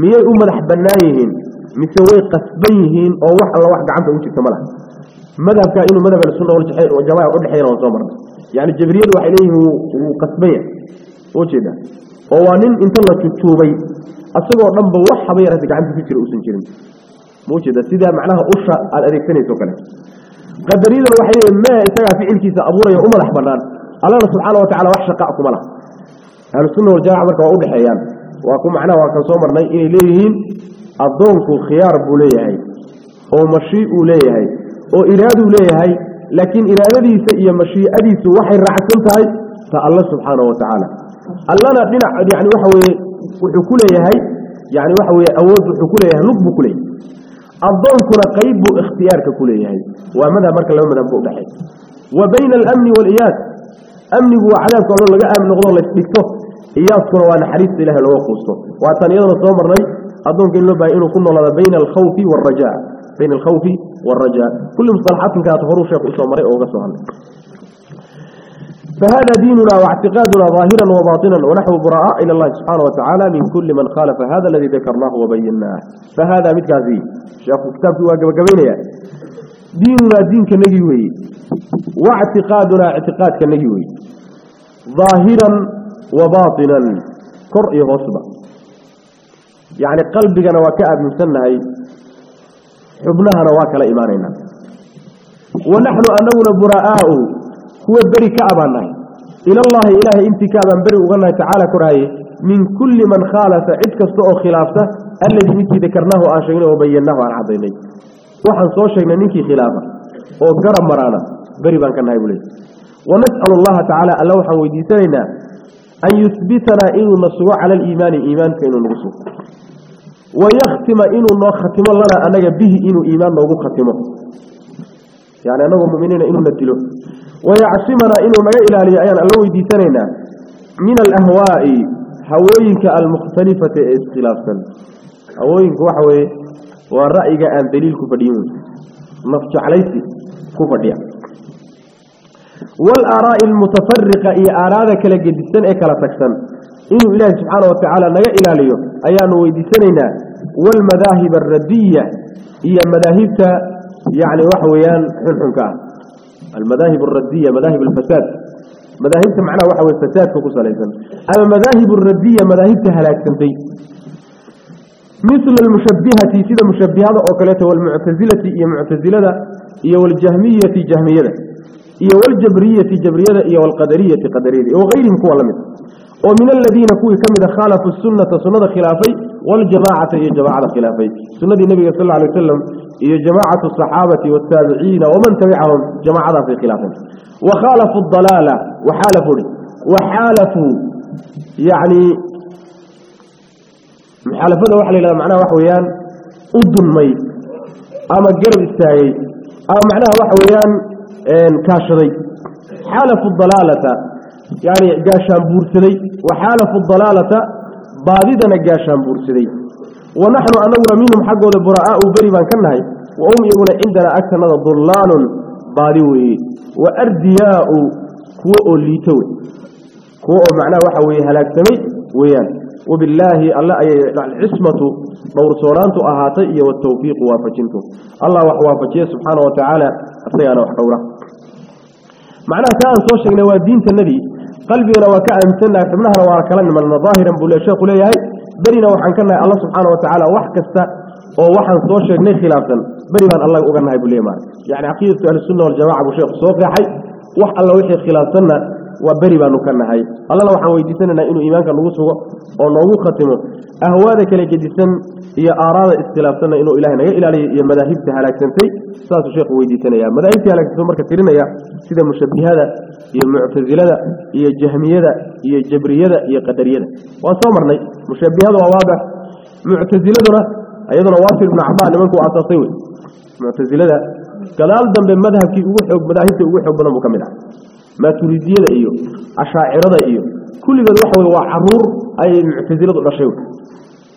S1: مية أمة حبناهين متوي قصبيهن أو واحد الله واحد عنده وجه كمله ماذا كائن ماذا بالسنة والجحيم والجماعة قد حيرا وصمرا يعني جبريل وحليه وقصبيه وجده ووانين انت الله تتوبي أصبر نبى واحد بيرة في عنده فكر وسنجرين وجده سيدا معناها أشى الأذيك ثاني سكنه قدريد الوحيد ما استجع في علكي سأبورا يا أمة الأحبران الله سبحانه وتعالى وحش قعكم له هالسنة والجماعة قد حيرا وأقوم معنا وأكون صمرا إني ليهين أضونكو خيار بوليهي أو مشيء ليهي أو إراد ليهي لكن إلا الذي سئي مشيء سوحي وحي الرحكمتهي فالله سبحانه وتعالى. الله بنا يعني وحوي وحكوليهي يعني وحوي أود وحكوليهي نقب كلي أضونكو رقيب اختيارك كليهي وماذا مارك لهم من أبو بحي. وبين الأمن والإياد أمن هو على قول الله أمن الله لا تكتف إياد كروان حريص إله الوقوص وعطان يضرب صومر inuu ku noolaada bayna alkhawfi waalraja bayna alkhawfi waalraja kulli musalaxaadkankaas horuu sheekh usoo maray oo uga soo hadlay فهذا ديننا واعتقادنا ظاهرا وباطنا ونحو براء إلى الله سبحانه وتعالى من كل من خالف هذا الذي ذكرناه وبيناه. فهذا متكازي شيخ كتاب وقبقبين ديننا دين كنجوي. واعتقادنا اعتقاد كنجوي. ظاهرا وباطنا. كرئي غصبا يعني قلبنا وكأب من سنة حبنها نواكل إيماننا ونحن أنونا براء هو بري كأبانا. إلى الله إله انت كأبا بري وغنى تعالى كرهي. من كل من خالف عدك استوء خلافته. الذي نكي ذكرناه آشينا وبيناه عن عضيني وحن صوشينا نكي خلافه. وقرم مرانا. بري بان كان ونسأل الله تعالى ألوحا ويديسينا. أن يثبتنا إنه نصوع على الإيمان إيمان كإنه نغسو. ويختم إنه نختم لنا أنك به إنه إيمان نوغو ختمه يعني أنه مؤمنين إنه ندله ويعصمنا إنه ما إلى أيان الله ديسانينا من الأهواء هوينك المختلفة اسخلافا hawooyinku waxa weeye waa ra'yiga aan daliil ku fadhiyin والآراء المتفرقة إي آرادة كلا جدسان إي كلا تكسان إنه إله سبحانه وتعالى نجا إلى ليه أيانو ويدسانينا والمذاهب الردية هي مذاهب يعني وحويان حلحنكا المذاهب الردية مذاهب الفساد. مذاهبت معنا وحوي الفساد فقص عليه السلام أما مذاهب الردية مذاهبت هلاك تنبي مثل المشبهة سيدة مشبهة أوكلاتة والمعتزلة إي معتزلة هي والجهمية جهمية. إيه والجبرية جبرية والقدرية قدرية وغيرهم كوا لمن ومن الذين كوي كمد خالفوا السنة سنة خلافي والجماعة هي جماعة خلافي سنة النبي صلى الله عليه وسلم هي جماعة الصحابة والتابعين ومن تبعهم جماعة في خلافهم وخالفوا الضلالة وحالفوا وحالفوا يعني محالفون وحلي لها معناها وحويان أدن ميت أما قرب الساعي أما معناها وحويان كاشري. حالة الضلالة يعني جاشان بورسلي وحالة الضلالة بعضنا جاشان بورسلي. ونحن أنور منهم حقه البراء وبريبا كنهي وهم يقولون عندنا أكثر من الضلال بعضوه وأردياء كوء ليتوي كوء معنى وحوي هلاك تمي ويان. وبالله الله العصمة بورسورانت أهاتئي والتوفيق وافجنته الله وحوافجيه سبحانه وتعالى. أصيانا وحوره معناه كان سوشي إنه دين النبي قلبي أنا وكان سنة منها أنا وكلنا من المظاهر بقول الشيخ قل ياي برينا وحن كنا الله سبحانه وتعالى وحكست أو وحن سوشي إنه خلافا؟ برينا الله أقولنا يقول يعني عقيدة أهل السنة والجماعة بشيخ صوفي حي وح الله وحي خلاف سنة waa beri baanu ka nahay allana waxaan weydiisanaynaa inuu iimaanka nagu sugo oo noogu khatimo ahwaada kala gedisan iyo aaraada iskhilaafsanna inuu ilahay naga ilaaliyo iyo madaahibta halaagsantay saasuu sheekhu weydiisanaya madaahibta halaagsantay marka tirinaya sida mushabihada iyo muctasilada iyo jahmiyada iyo jabriyada iyo qadariyada waan soo marnay mushabihada waa waadax muctasiladuna iyaduna wasil ibnu cabaa nimanku asaasay wey muctasilada gadaal dambe madhabkii ugu xoog madaahibta ugu xoog badan buu ka mid ah ما تريدين أيه أشاعر هذا أيه كل ما الوحوى هو حرور أي الاعتزال ضد الشيوخ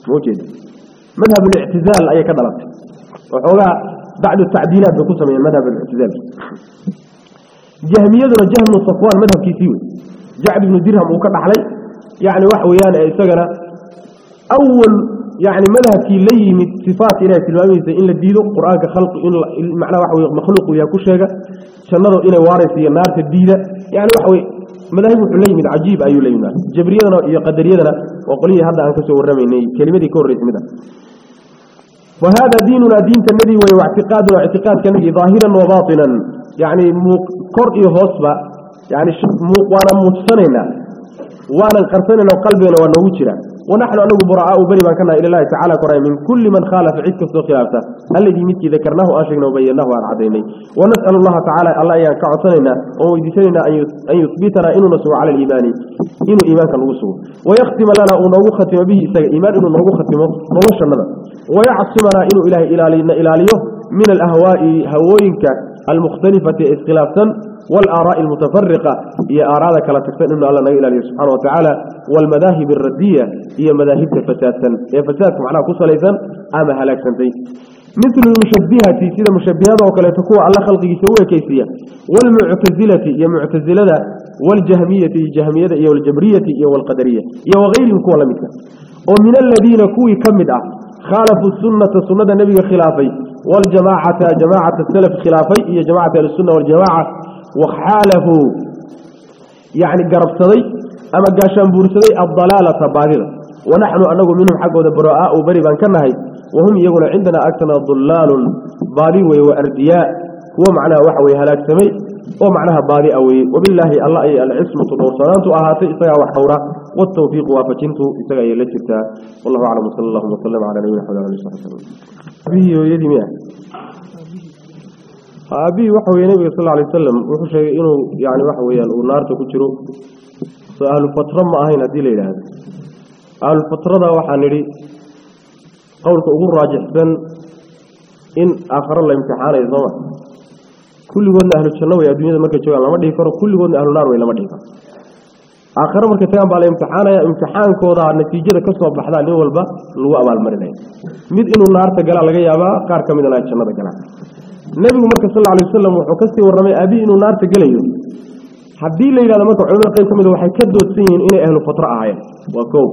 S1: موجود. مذهب الاعتزال أي كذا رأت بعد التعديلات بقصة من مذهب الاعتزال. جهمية ولا جهم الصفوان مذهب كثير جعب بن درهم وكذا عليه يعني واحد ويان أي سجنا أول يعني منهك لي من صفات إله تلوامي زي إن الديدو قرآن كخلق إن معنى وحوي مخلوق ويا كشاقة شنره إنا وارثي النار الديدة يعني وحوي منهك لي من عجيب أيو لينا جبريانا يقدريانا وقليه هذا أنك سورمي إني كلمة كور رسمي ده وهذا ديننا دين تنبي ويعتقادنا اعتقاد كنبي ظاهرا وباطنا. يعني كور إيهوسبا يعني وانا متصننا وانا القرصننا وقلبنا وانا وجرنا ونحن أنه براء بري من كنا إلى الله تعالى كرأي من كل من خالف عدك في خلافته الذي مثل ذكرناه أشرنا وبيناه عن عديني ونسأل الله تعالى الله ينكعصننا ويدسننا أن يثبتنا إنه نسوع على الإيمان. إنه إيمان كان وسوع ويختم لنا أنه ختم به إيمان إنه نوغو ختمه النظر ويعصمنا إنه إله إلالينا إلاليه من الأهواء هوينك المختلفة اسخلافا والآراء المتفرقة. هي آراء كلا تكتن إنه الله نقل عليه سبحانه وتعالى. والمذاهب الردية هي مذاهب فسادا هي فساد معناها كسا ليسا أما هلاك سنتين مثل المشبهة سيدة مشبهة وكلا تكون على خلقه سوى كيسية والمعتزلة هي معتزلة والجهمية جهمية هي والجبرية هي والقدرية. هي وغيرهم كولا مثل. ومن الذين كوي كمدع خالفوا السنة سنة النبي خلافي. والجماعة جماعة السلف خلافي. هي جماعة السنة والجماعة. وخالفوا يعني قرب صدي أما قاشان بورسدي الضلالة باغرة ونحن أنه منهم حقه براء وبري بان كنهي وهم يقول عندنا أكثر ضلال باري وأردياء. معناه وحوي هلاك سمي. ومعناها باري أوي. وبالله الله أي العصمة الوصلانة أهاتي إسايا وحورا. والتوفيق وافجنت إسايا يلجبتا والله أعلم. وصلى الله وسلم على نبينا محمد عليه الصلاة أبيه وحوي نبي صلى الله عليه وسلم وحوشي إنه يعني وحوي النار تكتره سؤال فترة ما أهين أدي ليلة هذا أهل الفترة ده وحنري قولك أقول راجح سن إن آخر الله امتحان يزمع كل قلنا أهل الجنة ويا الدنيا ما كتجوا لما ده يكره كل قلنا أهل النار ولا ما يكره aakhare markay tagaan baa la imtixaanaya imtixaankooda natiijada ka soo baxdaa nin walba lagu abaalmarinaya mid inuu naarta galaa laga yaabaa qaar ka midana ay jannada galaan. النبي محمد صلى الله عليه وسلم وعكسي ورمي أبي إنه نار تجليه حدي لي هذا ما تعلمون قيكم إذا وحي كدوا تسين إني أهل فترة عين وكو.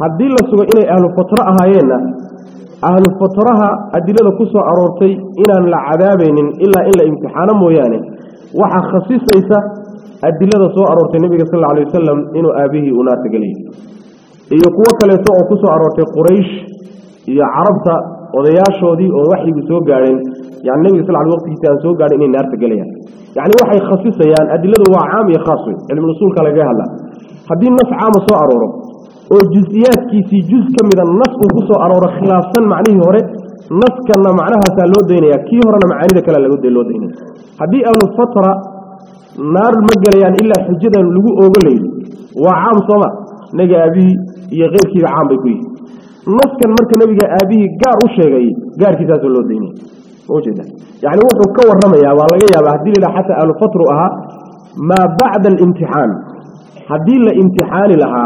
S1: حدي لا سوى إني أهل فترة عين أهل فترةها أدل له قصة أرطي إن العذابين إلا إلا امتحان مويان وح خصيص ليس أدل له سوى أرطي النبي صلى الله عليه وسلم إنه أبيه ونار تجليه يقوى كلا سوى قصة أرطي قريش يا عربته odayaashoodii oo waxyigu soo gaadheen yani nebiga sal waqtigiisi aan soo gaadhin inay naarta gelayaan yacni waxay khasisayaan adiladu waa caam iyo khaas wey cilmuusuulka lagaga hadla haddii nas caama soo arooro oo jus-iyaadkiisii juz ka mida nas uu ku soo arooro khilaafsan macnihii hore naskanna macnahaasaa loo daynaya kii horena macaanida kale loo daynaya haddii ahlu fatra naar ma gelayaan ilaa xujadan lagu oogo layidhi waa caam sooma naga aabihii iyo keyrkiiba caam bay ku yihi مسكن مركز نبي أبيه قار وش يجي قار كتاب الله ديني وجدا يعني وقت كور رمي يا والله يا بهدي له حتى قالوا فطرها ما بعد الامتحان هدي له امتحان لها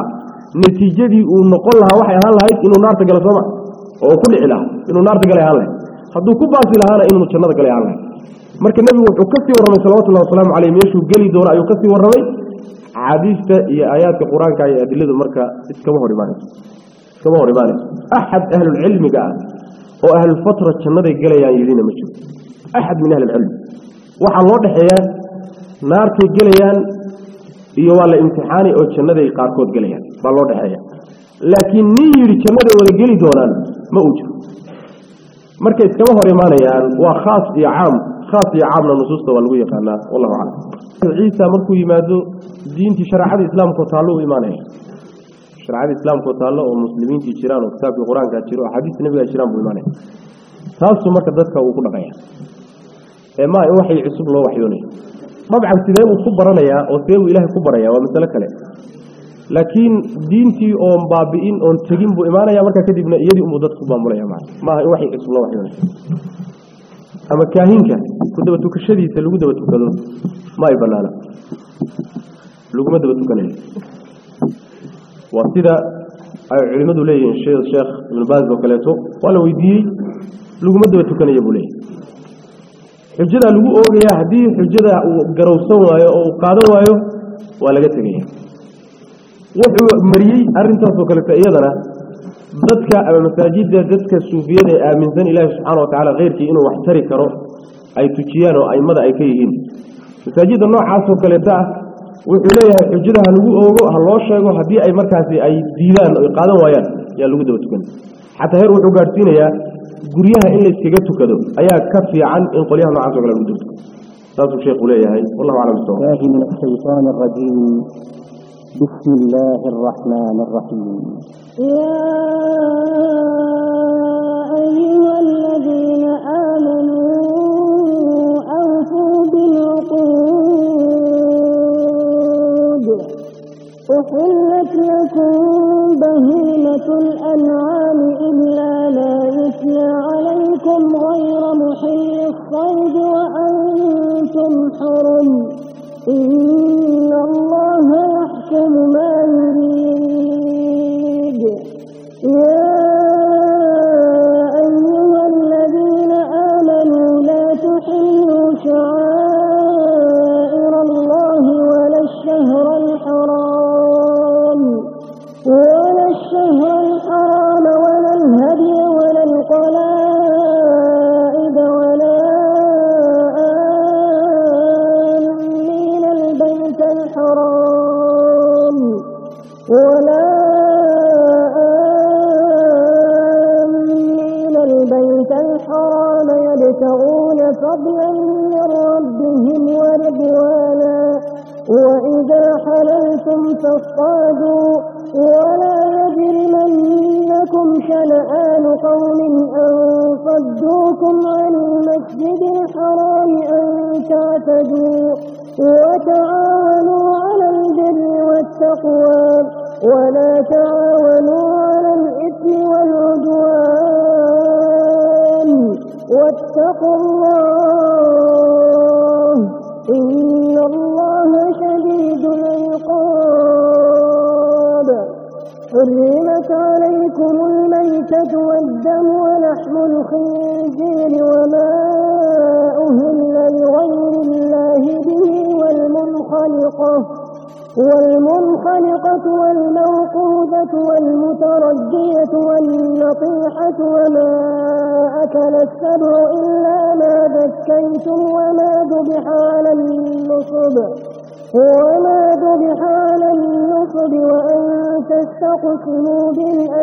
S1: نتيجة دي ونقول لها واحد هلا هيك إنه نار تجلس وما وكل علاه إنه نار تجلس هلا هدو كبار زي لهلا إنه متشنده تجلس هلا مركز نبي وقت كتى ورمي صلى الله وسلم عليه ميش وجلي دورا يكتى ورمي عاديسته يا آيات القرآن كأي أدلة المركز اسمه هريمانس ahlulcilmiga ah oo ahlulfatra jannaday gelayaan yidhina ma jiro axad min ahli ilcilmi waxaa loo dhexeeyaa naartay gelayaan iyo waa la imtixaani oo jannaday qaarkood gelayaan baa loo dhexeeya laakiin nin yidhi jannaday wada geli doonaan ma uu jiro marka iskama hor imaanayaan waa khaas iyo caam khaas iyo caamna nusuusta waa lagu yaqaanaa wallahu aclam ciisa markuu yimaado diintii shareecada islaamkao taallo u imaanaya shareecada islaamkao taallo oo muslimiintii jiraan oo kitaabkii qur-aankaa jiro oo axaadiista nebigaa jiraan buu imaanaya taasuu marka dadka uu ku dhaqaya ee maa in waxay cusub loo waxyoonayo dabcan sidee buu ku baranayaa oo sidee buu ilaahay ku baraya waa masalo kale laakiin diintii oon baabi'in oon tegin buu imaanaya markaa kadibna iyadii unbuu dadku ku maamulaya maa maaha in waxay cusub loo waxyoonayo ama kaahinka ku daba tukashadiisa lagu daba tukado ma ay banaana laguma daba tukanayo waa sida ay culimmadu leeyihiin sheekh ibnu baaz oo kaleeto. Waa la weydiiyey laguma daba tukanaya buu leeyahy xujadaa lagu oogayaa haddii xujada uu garowsan waayo oo uu qaadan waayo waa laga tegaya. Wuxuu mariyey arrintaasoo kaleeto iyadana dadka ama masaajidda dadka suufiyada ee aaminsan ilaahi subxaana wa tacala keyrkii inuu wax tari karo ay tujiyaan oo aimada ay ka yihiin. Masaajidda noocaasoo kaleeta ah wuxuu leeyahay xujada ha lagu oogo ha loo sheego haddii ay markaasi ay diidaan oy qaadan waayaan yaa lagu daba tukan xataa heer wuxuu gaadhsiinayaa guryaha in layskaga tukado ayaa ka fiican in qolyaha noocaas o kale lagu daba tukado saasuu sheekhu leeyahay wallahu aclam bisawab
S2: الله من الشيطان الرجيم بسم الله الرحمن الرحيم
S3: يا أيها الذين أحلت لكم بهيمة الأنعام إلا ما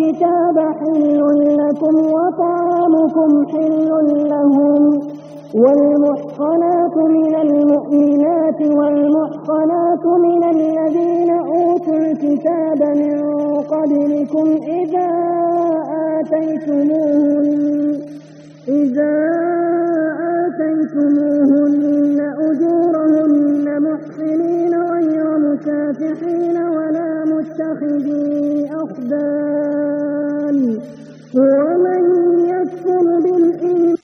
S3: الكتاب حل لكم وطعامكم حل لهم والمحصنات من المؤمنات والمحصنات من الذين أوتوا الكتاب من قبلكم إذا آتيتموهن إذا آتيتموهن أجورهن محسنين غير مكافحين ولا متخذي أخدان ومن يكفر بالإيمان